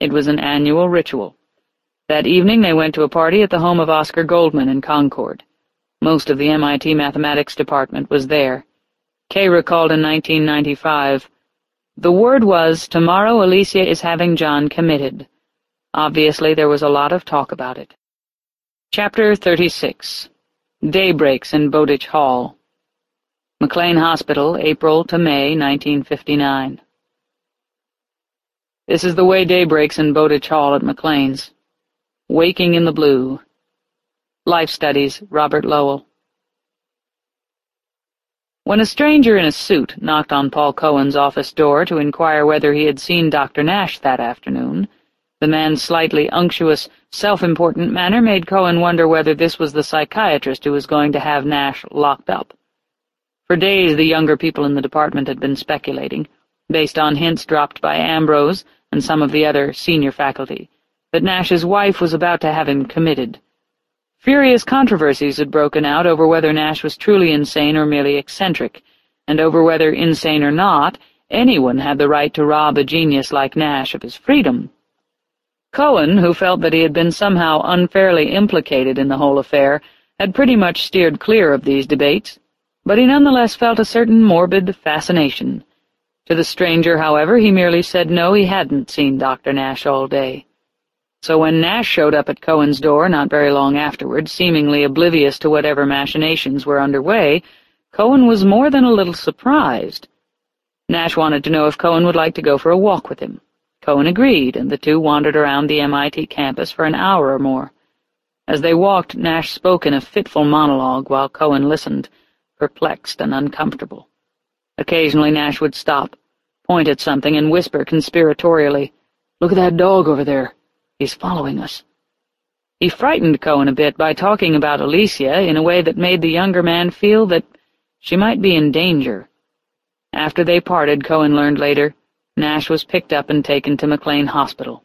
It was an annual ritual. That evening they went to a party at the home of Oscar Goldman in Concord. Most of the MIT mathematics department was there. Kay recalled in 1995, The word was, tomorrow Alicia is having John committed. Obviously there was a lot of talk about it. Chapter 36 Daybreaks in Bowditch Hall McLean Hospital, April to May 1959 This is the way day breaks in Bowditch Hall at McLean's. Waking in the Blue. Life Studies, Robert Lowell. When a stranger in a suit knocked on Paul Cohen's office door to inquire whether he had seen Dr. Nash that afternoon, the man's slightly unctuous, self-important manner made Cohen wonder whether this was the psychiatrist who was going to have Nash locked up. For days the younger people in the department had been speculating, based on hints dropped by Ambrose and some of the other senior faculty, that Nash's wife was about to have him committed. Furious controversies had broken out over whether Nash was truly insane or merely eccentric, and over whether, insane or not, anyone had the right to rob a genius like Nash of his freedom. Cohen, who felt that he had been somehow unfairly implicated in the whole affair, had pretty much steered clear of these debates, but he nonetheless felt a certain morbid fascination. To the stranger, however, he merely said no, he hadn't seen Dr. Nash all day. So when Nash showed up at Cohen's door not very long afterward, seemingly oblivious to whatever machinations were underway, Cohen was more than a little surprised. Nash wanted to know if Cohen would like to go for a walk with him. Cohen agreed, and the two wandered around the MIT campus for an hour or more. As they walked, Nash spoke in a fitful monologue while Cohen listened, perplexed and uncomfortable. Occasionally Nash would stop, point at something, and whisper conspiratorially, Look at that dog over there. He's following us. He frightened Cohen a bit by talking about Alicia in a way that made the younger man feel that she might be in danger. After they parted, Cohen learned later, Nash was picked up and taken to McLean Hospital.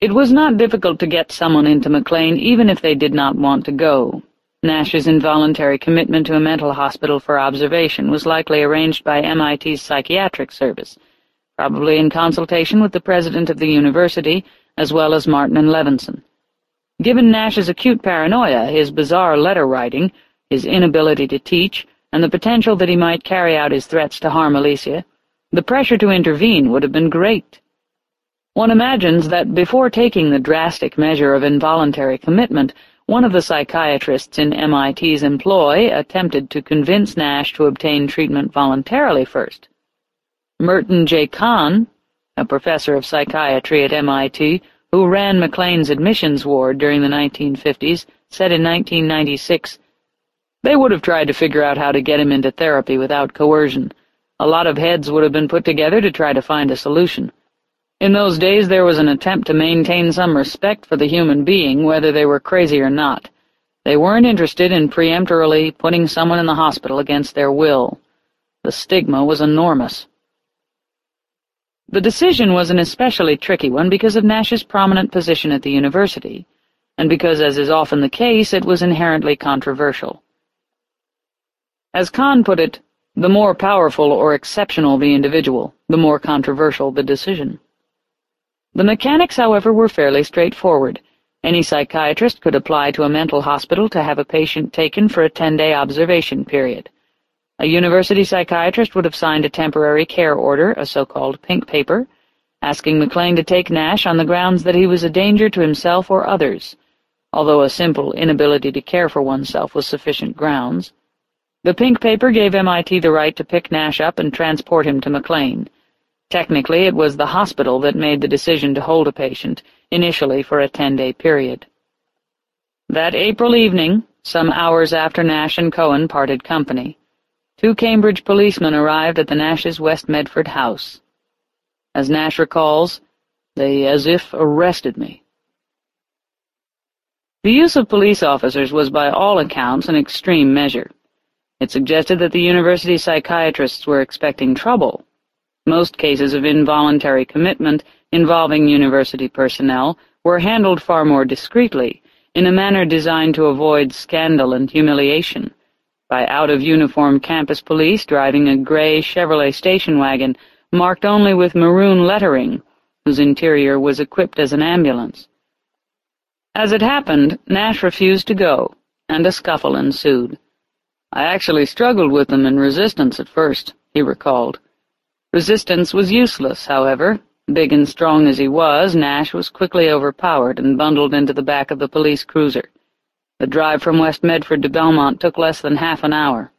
It was not difficult to get someone into McLean even if they did not want to go. Nash's involuntary commitment to a mental hospital for observation was likely arranged by MIT's psychiatric service, probably in consultation with the president of the university, as well as Martin and Levinson. Given Nash's acute paranoia, his bizarre letter-writing, his inability to teach, and the potential that he might carry out his threats to harm Alicia, the pressure to intervene would have been great. One imagines that before taking the drastic measure of involuntary commitment, one of the psychiatrists in MIT's employ attempted to convince Nash to obtain treatment voluntarily first. Merton J. Kahne, a professor of psychiatry at MIT, who ran McLean's admissions ward during the 1950s, said in 1996, They would have tried to figure out how to get him into therapy without coercion. A lot of heads would have been put together to try to find a solution. In those days there was an attempt to maintain some respect for the human being, whether they were crazy or not. They weren't interested in peremptorily putting someone in the hospital against their will. The stigma was enormous. The decision was an especially tricky one because of Nash's prominent position at the university, and because, as is often the case, it was inherently controversial. As Kahne put it, the more powerful or exceptional the individual, the more controversial the decision. The mechanics, however, were fairly straightforward. Any psychiatrist could apply to a mental hospital to have a patient taken for a ten-day observation period. A university psychiatrist would have signed a temporary care order, a so-called pink paper, asking McLean to take Nash on the grounds that he was a danger to himself or others, although a simple inability to care for oneself was sufficient grounds. The pink paper gave MIT the right to pick Nash up and transport him to McLean, Technically, it was the hospital that made the decision to hold a patient, initially for a ten-day period. That April evening, some hours after Nash and Cohen parted company, two Cambridge policemen arrived at the Nash's West Medford house. As Nash recalls, they as if arrested me. The use of police officers was by all accounts an extreme measure. It suggested that the university psychiatrists were expecting trouble, most cases of involuntary commitment involving university personnel were handled far more discreetly, in a manner designed to avoid scandal and humiliation, by out-of-uniform campus police driving a gray Chevrolet station wagon marked only with maroon lettering, whose interior was equipped as an ambulance. As it happened, Nash refused to go, and a scuffle ensued. I actually struggled with them in resistance at first, he recalled. Resistance was useless, however. Big and strong as he was, Nash was quickly overpowered and bundled into the back of the police cruiser. The drive from West Medford to Belmont took less than half an hour.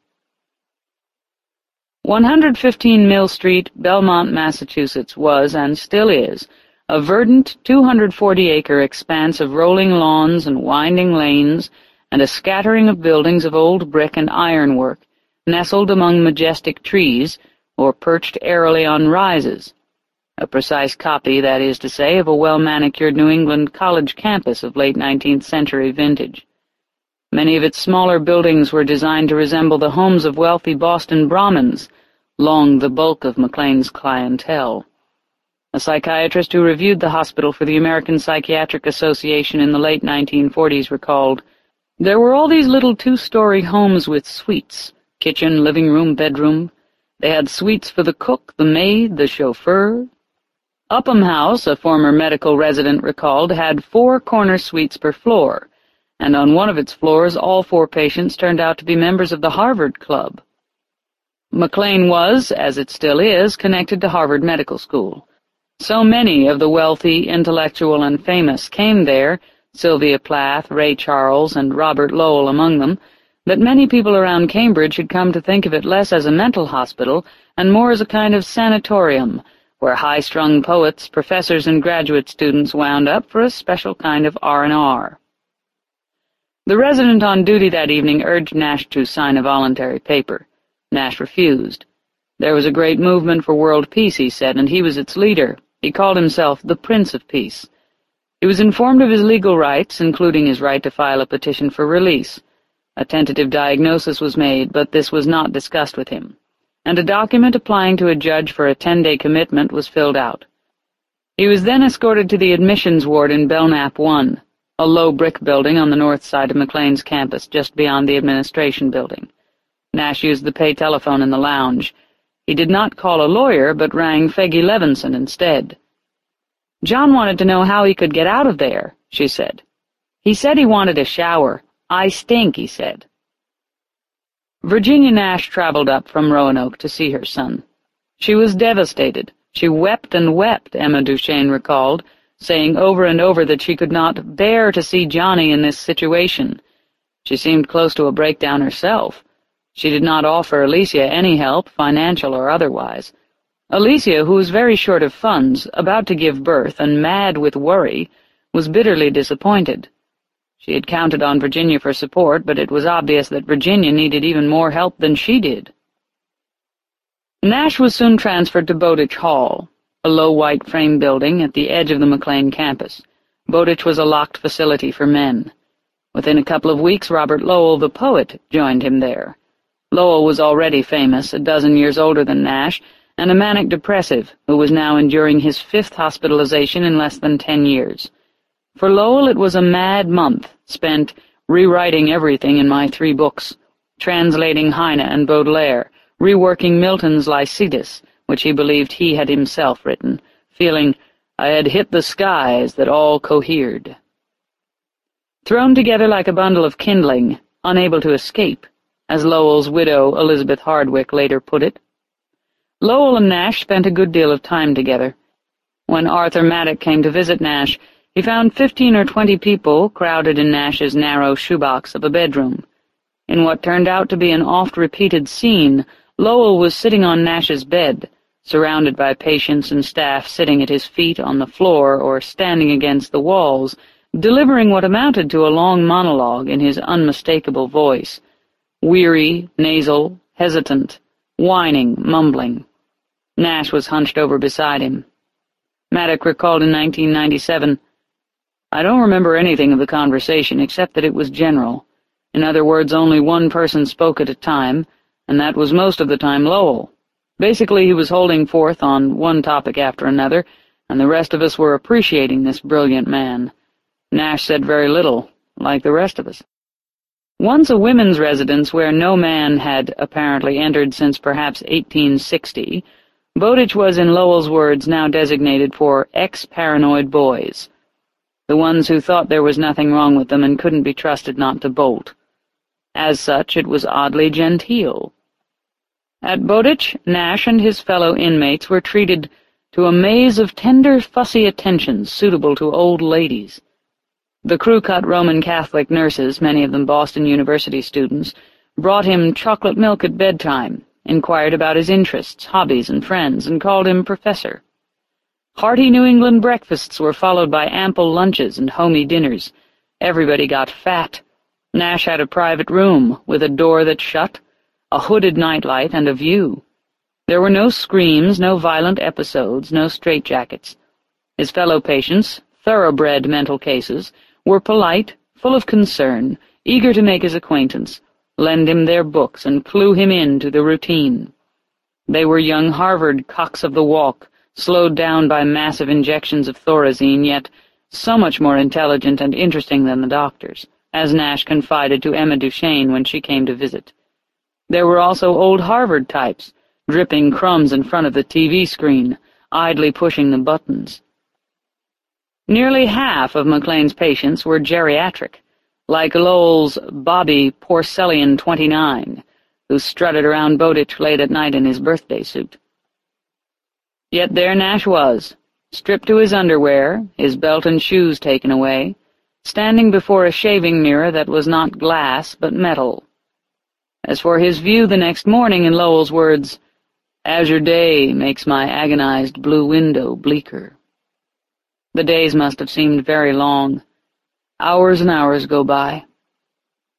115 Mill Street, Belmont, Massachusetts was, and still is, a verdant 240-acre expanse of rolling lawns and winding lanes and a scattering of buildings of old brick and ironwork, nestled among majestic trees, or perched airily on rises, a precise copy, that is to say, of a well-manicured New England college campus of late nineteenth century vintage. Many of its smaller buildings were designed to resemble the homes of wealthy Boston Brahmins, long the bulk of McLean's clientele. A psychiatrist who reviewed the hospital for the American Psychiatric Association in the late 1940s recalled, There were all these little two-story homes with suites, kitchen, living room, bedroom, they had suites for the cook, the maid, the chauffeur. Upham House, a former medical resident recalled, had four corner suites per floor, and on one of its floors all four patients turned out to be members of the Harvard Club. McLean was, as it still is, connected to Harvard Medical School. So many of the wealthy, intellectual, and famous came there, Sylvia Plath, Ray Charles, and Robert Lowell among them, that many people around Cambridge had come to think of it less as a mental hospital and more as a kind of sanatorium, where high-strung poets, professors, and graduate students wound up for a special kind of R&R. The resident on duty that evening urged Nash to sign a voluntary paper. Nash refused. There was a great movement for world peace, he said, and he was its leader. He called himself the Prince of Peace. He was informed of his legal rights, including his right to file a petition for release. A tentative diagnosis was made, but this was not discussed with him, and a document applying to a judge for a ten-day commitment was filled out. He was then escorted to the admissions ward in Belknap 1, a low brick building on the north side of McLean's campus, just beyond the administration building. Nash used the pay telephone in the lounge. He did not call a lawyer, but rang Fagi Levinson instead. John wanted to know how he could get out of there, she said. He said he wanted a shower. I stink, he said. Virginia Nash traveled up from Roanoke to see her son. She was devastated. She wept and wept, Emma Duchane recalled, saying over and over that she could not bear to see Johnny in this situation. She seemed close to a breakdown herself. She did not offer Alicia any help, financial or otherwise. Alicia, who was very short of funds, about to give birth, and mad with worry, was bitterly disappointed. She had counted on Virginia for support, but it was obvious that Virginia needed even more help than she did. Nash was soon transferred to Bowditch Hall, a low white frame building at the edge of the McLean campus. Bowditch was a locked facility for men. Within a couple of weeks, Robert Lowell, the poet, joined him there. Lowell was already famous, a dozen years older than Nash, and a manic depressive who was now enduring his fifth hospitalization in less than ten years. For Lowell it was a mad month, spent rewriting everything in my three books, translating Heine and Baudelaire, reworking Milton's Lycidas, which he believed he had himself written, feeling I had hit the skies that all cohered. Thrown together like a bundle of kindling, unable to escape, as Lowell's widow, Elizabeth Hardwick, later put it. Lowell and Nash spent a good deal of time together. When Arthur Mattuck came to visit Nash, he found fifteen or twenty people crowded in Nash's narrow shoebox of a bedroom. In what turned out to be an oft-repeated scene, Lowell was sitting on Nash's bed, surrounded by patients and staff sitting at his feet on the floor or standing against the walls, delivering what amounted to a long monologue in his unmistakable voice, weary, nasal, hesitant, whining, mumbling. Nash was hunched over beside him. Mattuck recalled in 1997, I don't remember anything of the conversation except that it was general. In other words, only one person spoke at a time, and that was most of the time Lowell. Basically, he was holding forth on one topic after another, and the rest of us were appreciating this brilliant man. Nash said very little, like the rest of us. Once a women's residence where no man had apparently entered since perhaps 1860, Bowditch was, in Lowell's words, now designated for ex-paranoid boys the ones who thought there was nothing wrong with them and couldn't be trusted not to bolt. As such, it was oddly genteel. At Bowditch, Nash and his fellow inmates were treated to a maze of tender, fussy attentions suitable to old ladies. The crew-cut Roman Catholic nurses, many of them Boston University students, brought him chocolate milk at bedtime, inquired about his interests, hobbies, and friends, and called him Professor. Hearty New England breakfasts were followed by ample lunches and homey dinners. Everybody got fat. Nash had a private room, with a door that shut, a hooded nightlight, and a view. There were no screams, no violent episodes, no straitjackets. His fellow patients, thoroughbred mental cases, were polite, full of concern, eager to make his acquaintance, lend him their books, and clue him in to the routine. They were young Harvard cocks of the walk, slowed down by massive injections of thorazine, yet so much more intelligent and interesting than the doctors, as Nash confided to Emma Duchane when she came to visit. There were also old Harvard types, dripping crumbs in front of the TV screen, idly pushing the buttons. Nearly half of McLean's patients were geriatric, like Lowell's Bobby Porcellian 29, who strutted around Bowditch late at night in his birthday suit. Yet there Nash was, stripped to his underwear, his belt and shoes taken away, standing before a shaving mirror that was not glass but metal, As for his view the next morning in Lowell's words, Azure day makes my agonized blue window bleaker. The days must have seemed very long. Hours and hours go by.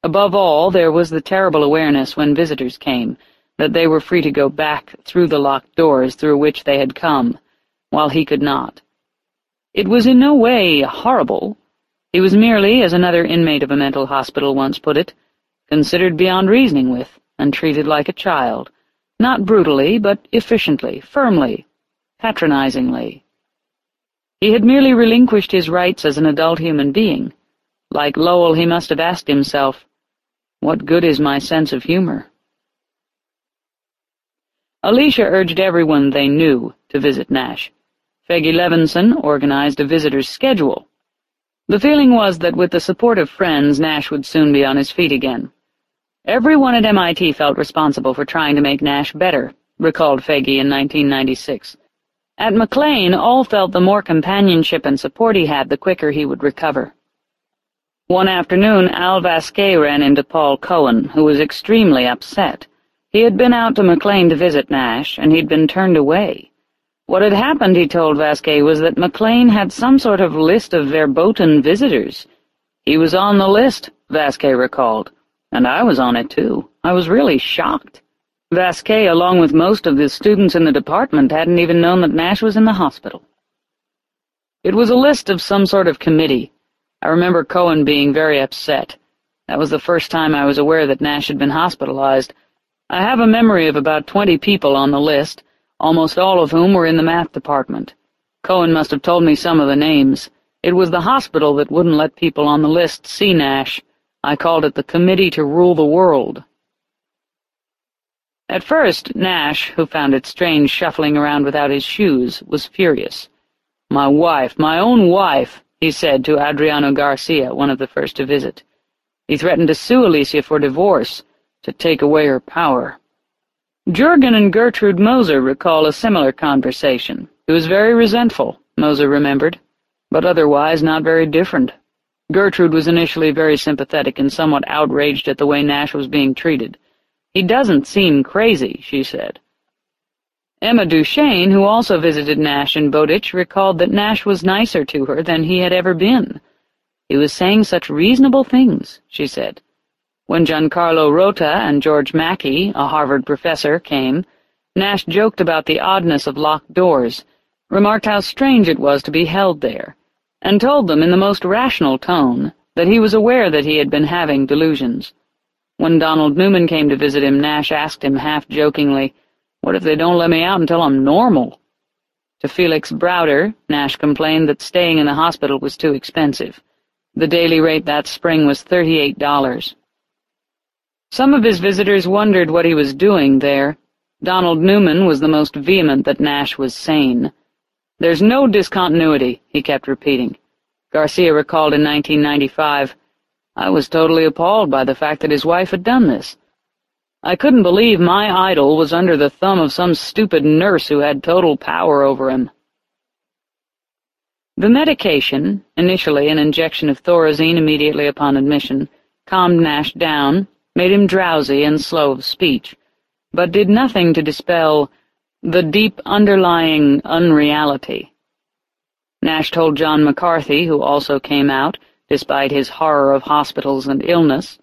Above all, there was the terrible awareness when visitors came, that they were free to go back through the locked doors through which they had come, while he could not. It was in no way horrible. He was merely, as another inmate of a mental hospital once put it, considered beyond reasoning with, and treated like a child, not brutally, but efficiently, firmly, patronizingly. He had merely relinquished his rights as an adult human being. Like Lowell, he must have asked himself, what good is my sense of humor? Alicia urged everyone they knew to visit Nash. Fagi Levinson organized a visitor's schedule. The feeling was that with the support of friends, Nash would soon be on his feet again. Everyone at MIT felt responsible for trying to make Nash better, recalled Fagi in 1996. At McLean, all felt the more companionship and support he had, the quicker he would recover. One afternoon, Al Vasquez ran into Paul Cohen, who was extremely upset. He had been out to McLean to visit Nash, and he'd been turned away. What had happened, he told Vasquez, was that McLean had some sort of list of verboten visitors. He was on the list, Vasquez recalled, and I was on it too. I was really shocked. Vasquez, along with most of the students in the department, hadn't even known that Nash was in the hospital. It was a list of some sort of committee. I remember Cohen being very upset. That was the first time I was aware that Nash had been hospitalized. I have a memory of about twenty people on the list, almost all of whom were in the math department. Cohen must have told me some of the names. It was the hospital that wouldn't let people on the list see Nash. I called it the Committee to Rule the World. At first, Nash, who found it strange shuffling around without his shoes, was furious. My wife, my own wife, he said to Adriano Garsia, one of the first to visit. He threatened to sue Alicia for divorce, to take away her power. Jurgen and Gertrude Moser recall a similar conversation. He was very resentful, Moser remembered, but otherwise not very different. Gertrude was initially very sympathetic and somewhat outraged at the way Nash was being treated. He doesn't seem crazy, she said. Emma Duchane, who also visited Nash in Bowditch, recalled that Nash was nicer to her than he had ever been. He was saying such reasonable things, she said. When Giancarlo Rota and George Mackey, a Harvard professor, came, Nash joked about the oddness of locked doors, remarked how strange it was to be held there, and told them in the most rational tone that he was aware that he had been having delusions. When Donald Newman came to visit him, Nash asked him half-jokingly, What if they don't let me out until I'm normal? To Felix Browder, Nash complained that staying in the hospital was too expensive. The daily rate that spring was $38. Some of his visitors wondered what he was doing there. Donald Newman was the most vehement that Nash was sane. There's no discontinuity, he kept repeating. Garsia recalled in 1995, I was totally appalled by the fact that his wife had done this. I couldn't believe my idol was under the thumb of some stupid nurse who had total power over him. The medication, initially an injection of Thorazine immediately upon admission, calmed Nash down, made him drowsy and slow of speech, but did nothing to dispel the deep underlying unreality. Nash told John McCarthy, who also came out, despite his horror of hospitals and illness,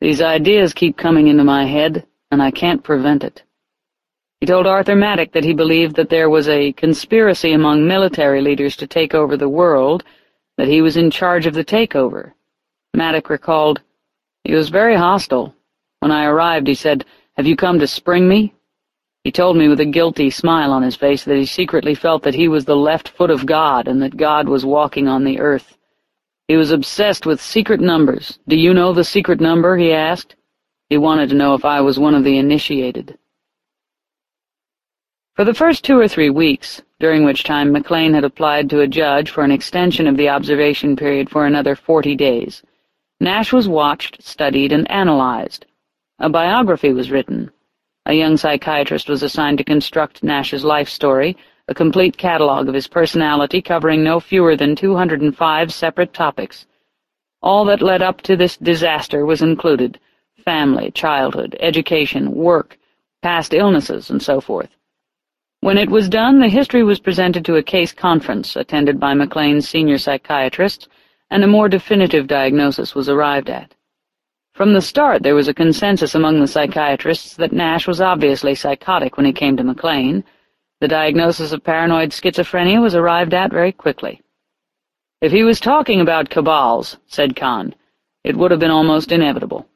These ideas keep coming into my head, and I can't prevent it. He told Arthur Mattuck that he believed that there was a conspiracy among military leaders to take over the world, that he was in charge of the takeover. Mattuck recalled, he was very hostile. When I arrived, he said, Have you come to spring me? He told me with a guilty smile on his face that he secretly felt that he was the left foot of God and that God was walking on the earth. He was obsessed with secret numbers. Do you know the secret number? he asked. He wanted to know if I was one of the initiated. For the first two or three weeks, during which time McLean had applied to a judge for an extension of the observation period for another forty days, Nash was watched, studied, and analyzed. A biography was written. A young psychiatrist was assigned to construct Nash's life story, a complete catalogue of his personality covering no fewer than 205 separate topics. All that led up to this disaster was included, family, childhood, education, work, past illnesses, and so forth. When it was done, the history was presented to a case conference attended by McLean's senior psychiatrist, and a more definitive diagnosis was arrived at. From the start, there was a consensus among the psychiatrists that Nash was obviously psychotic when he came to McLean. The diagnosis of paranoid schizophrenia was arrived at very quickly. If he was talking about cabals, said Kahne, it would have been almost inevitable.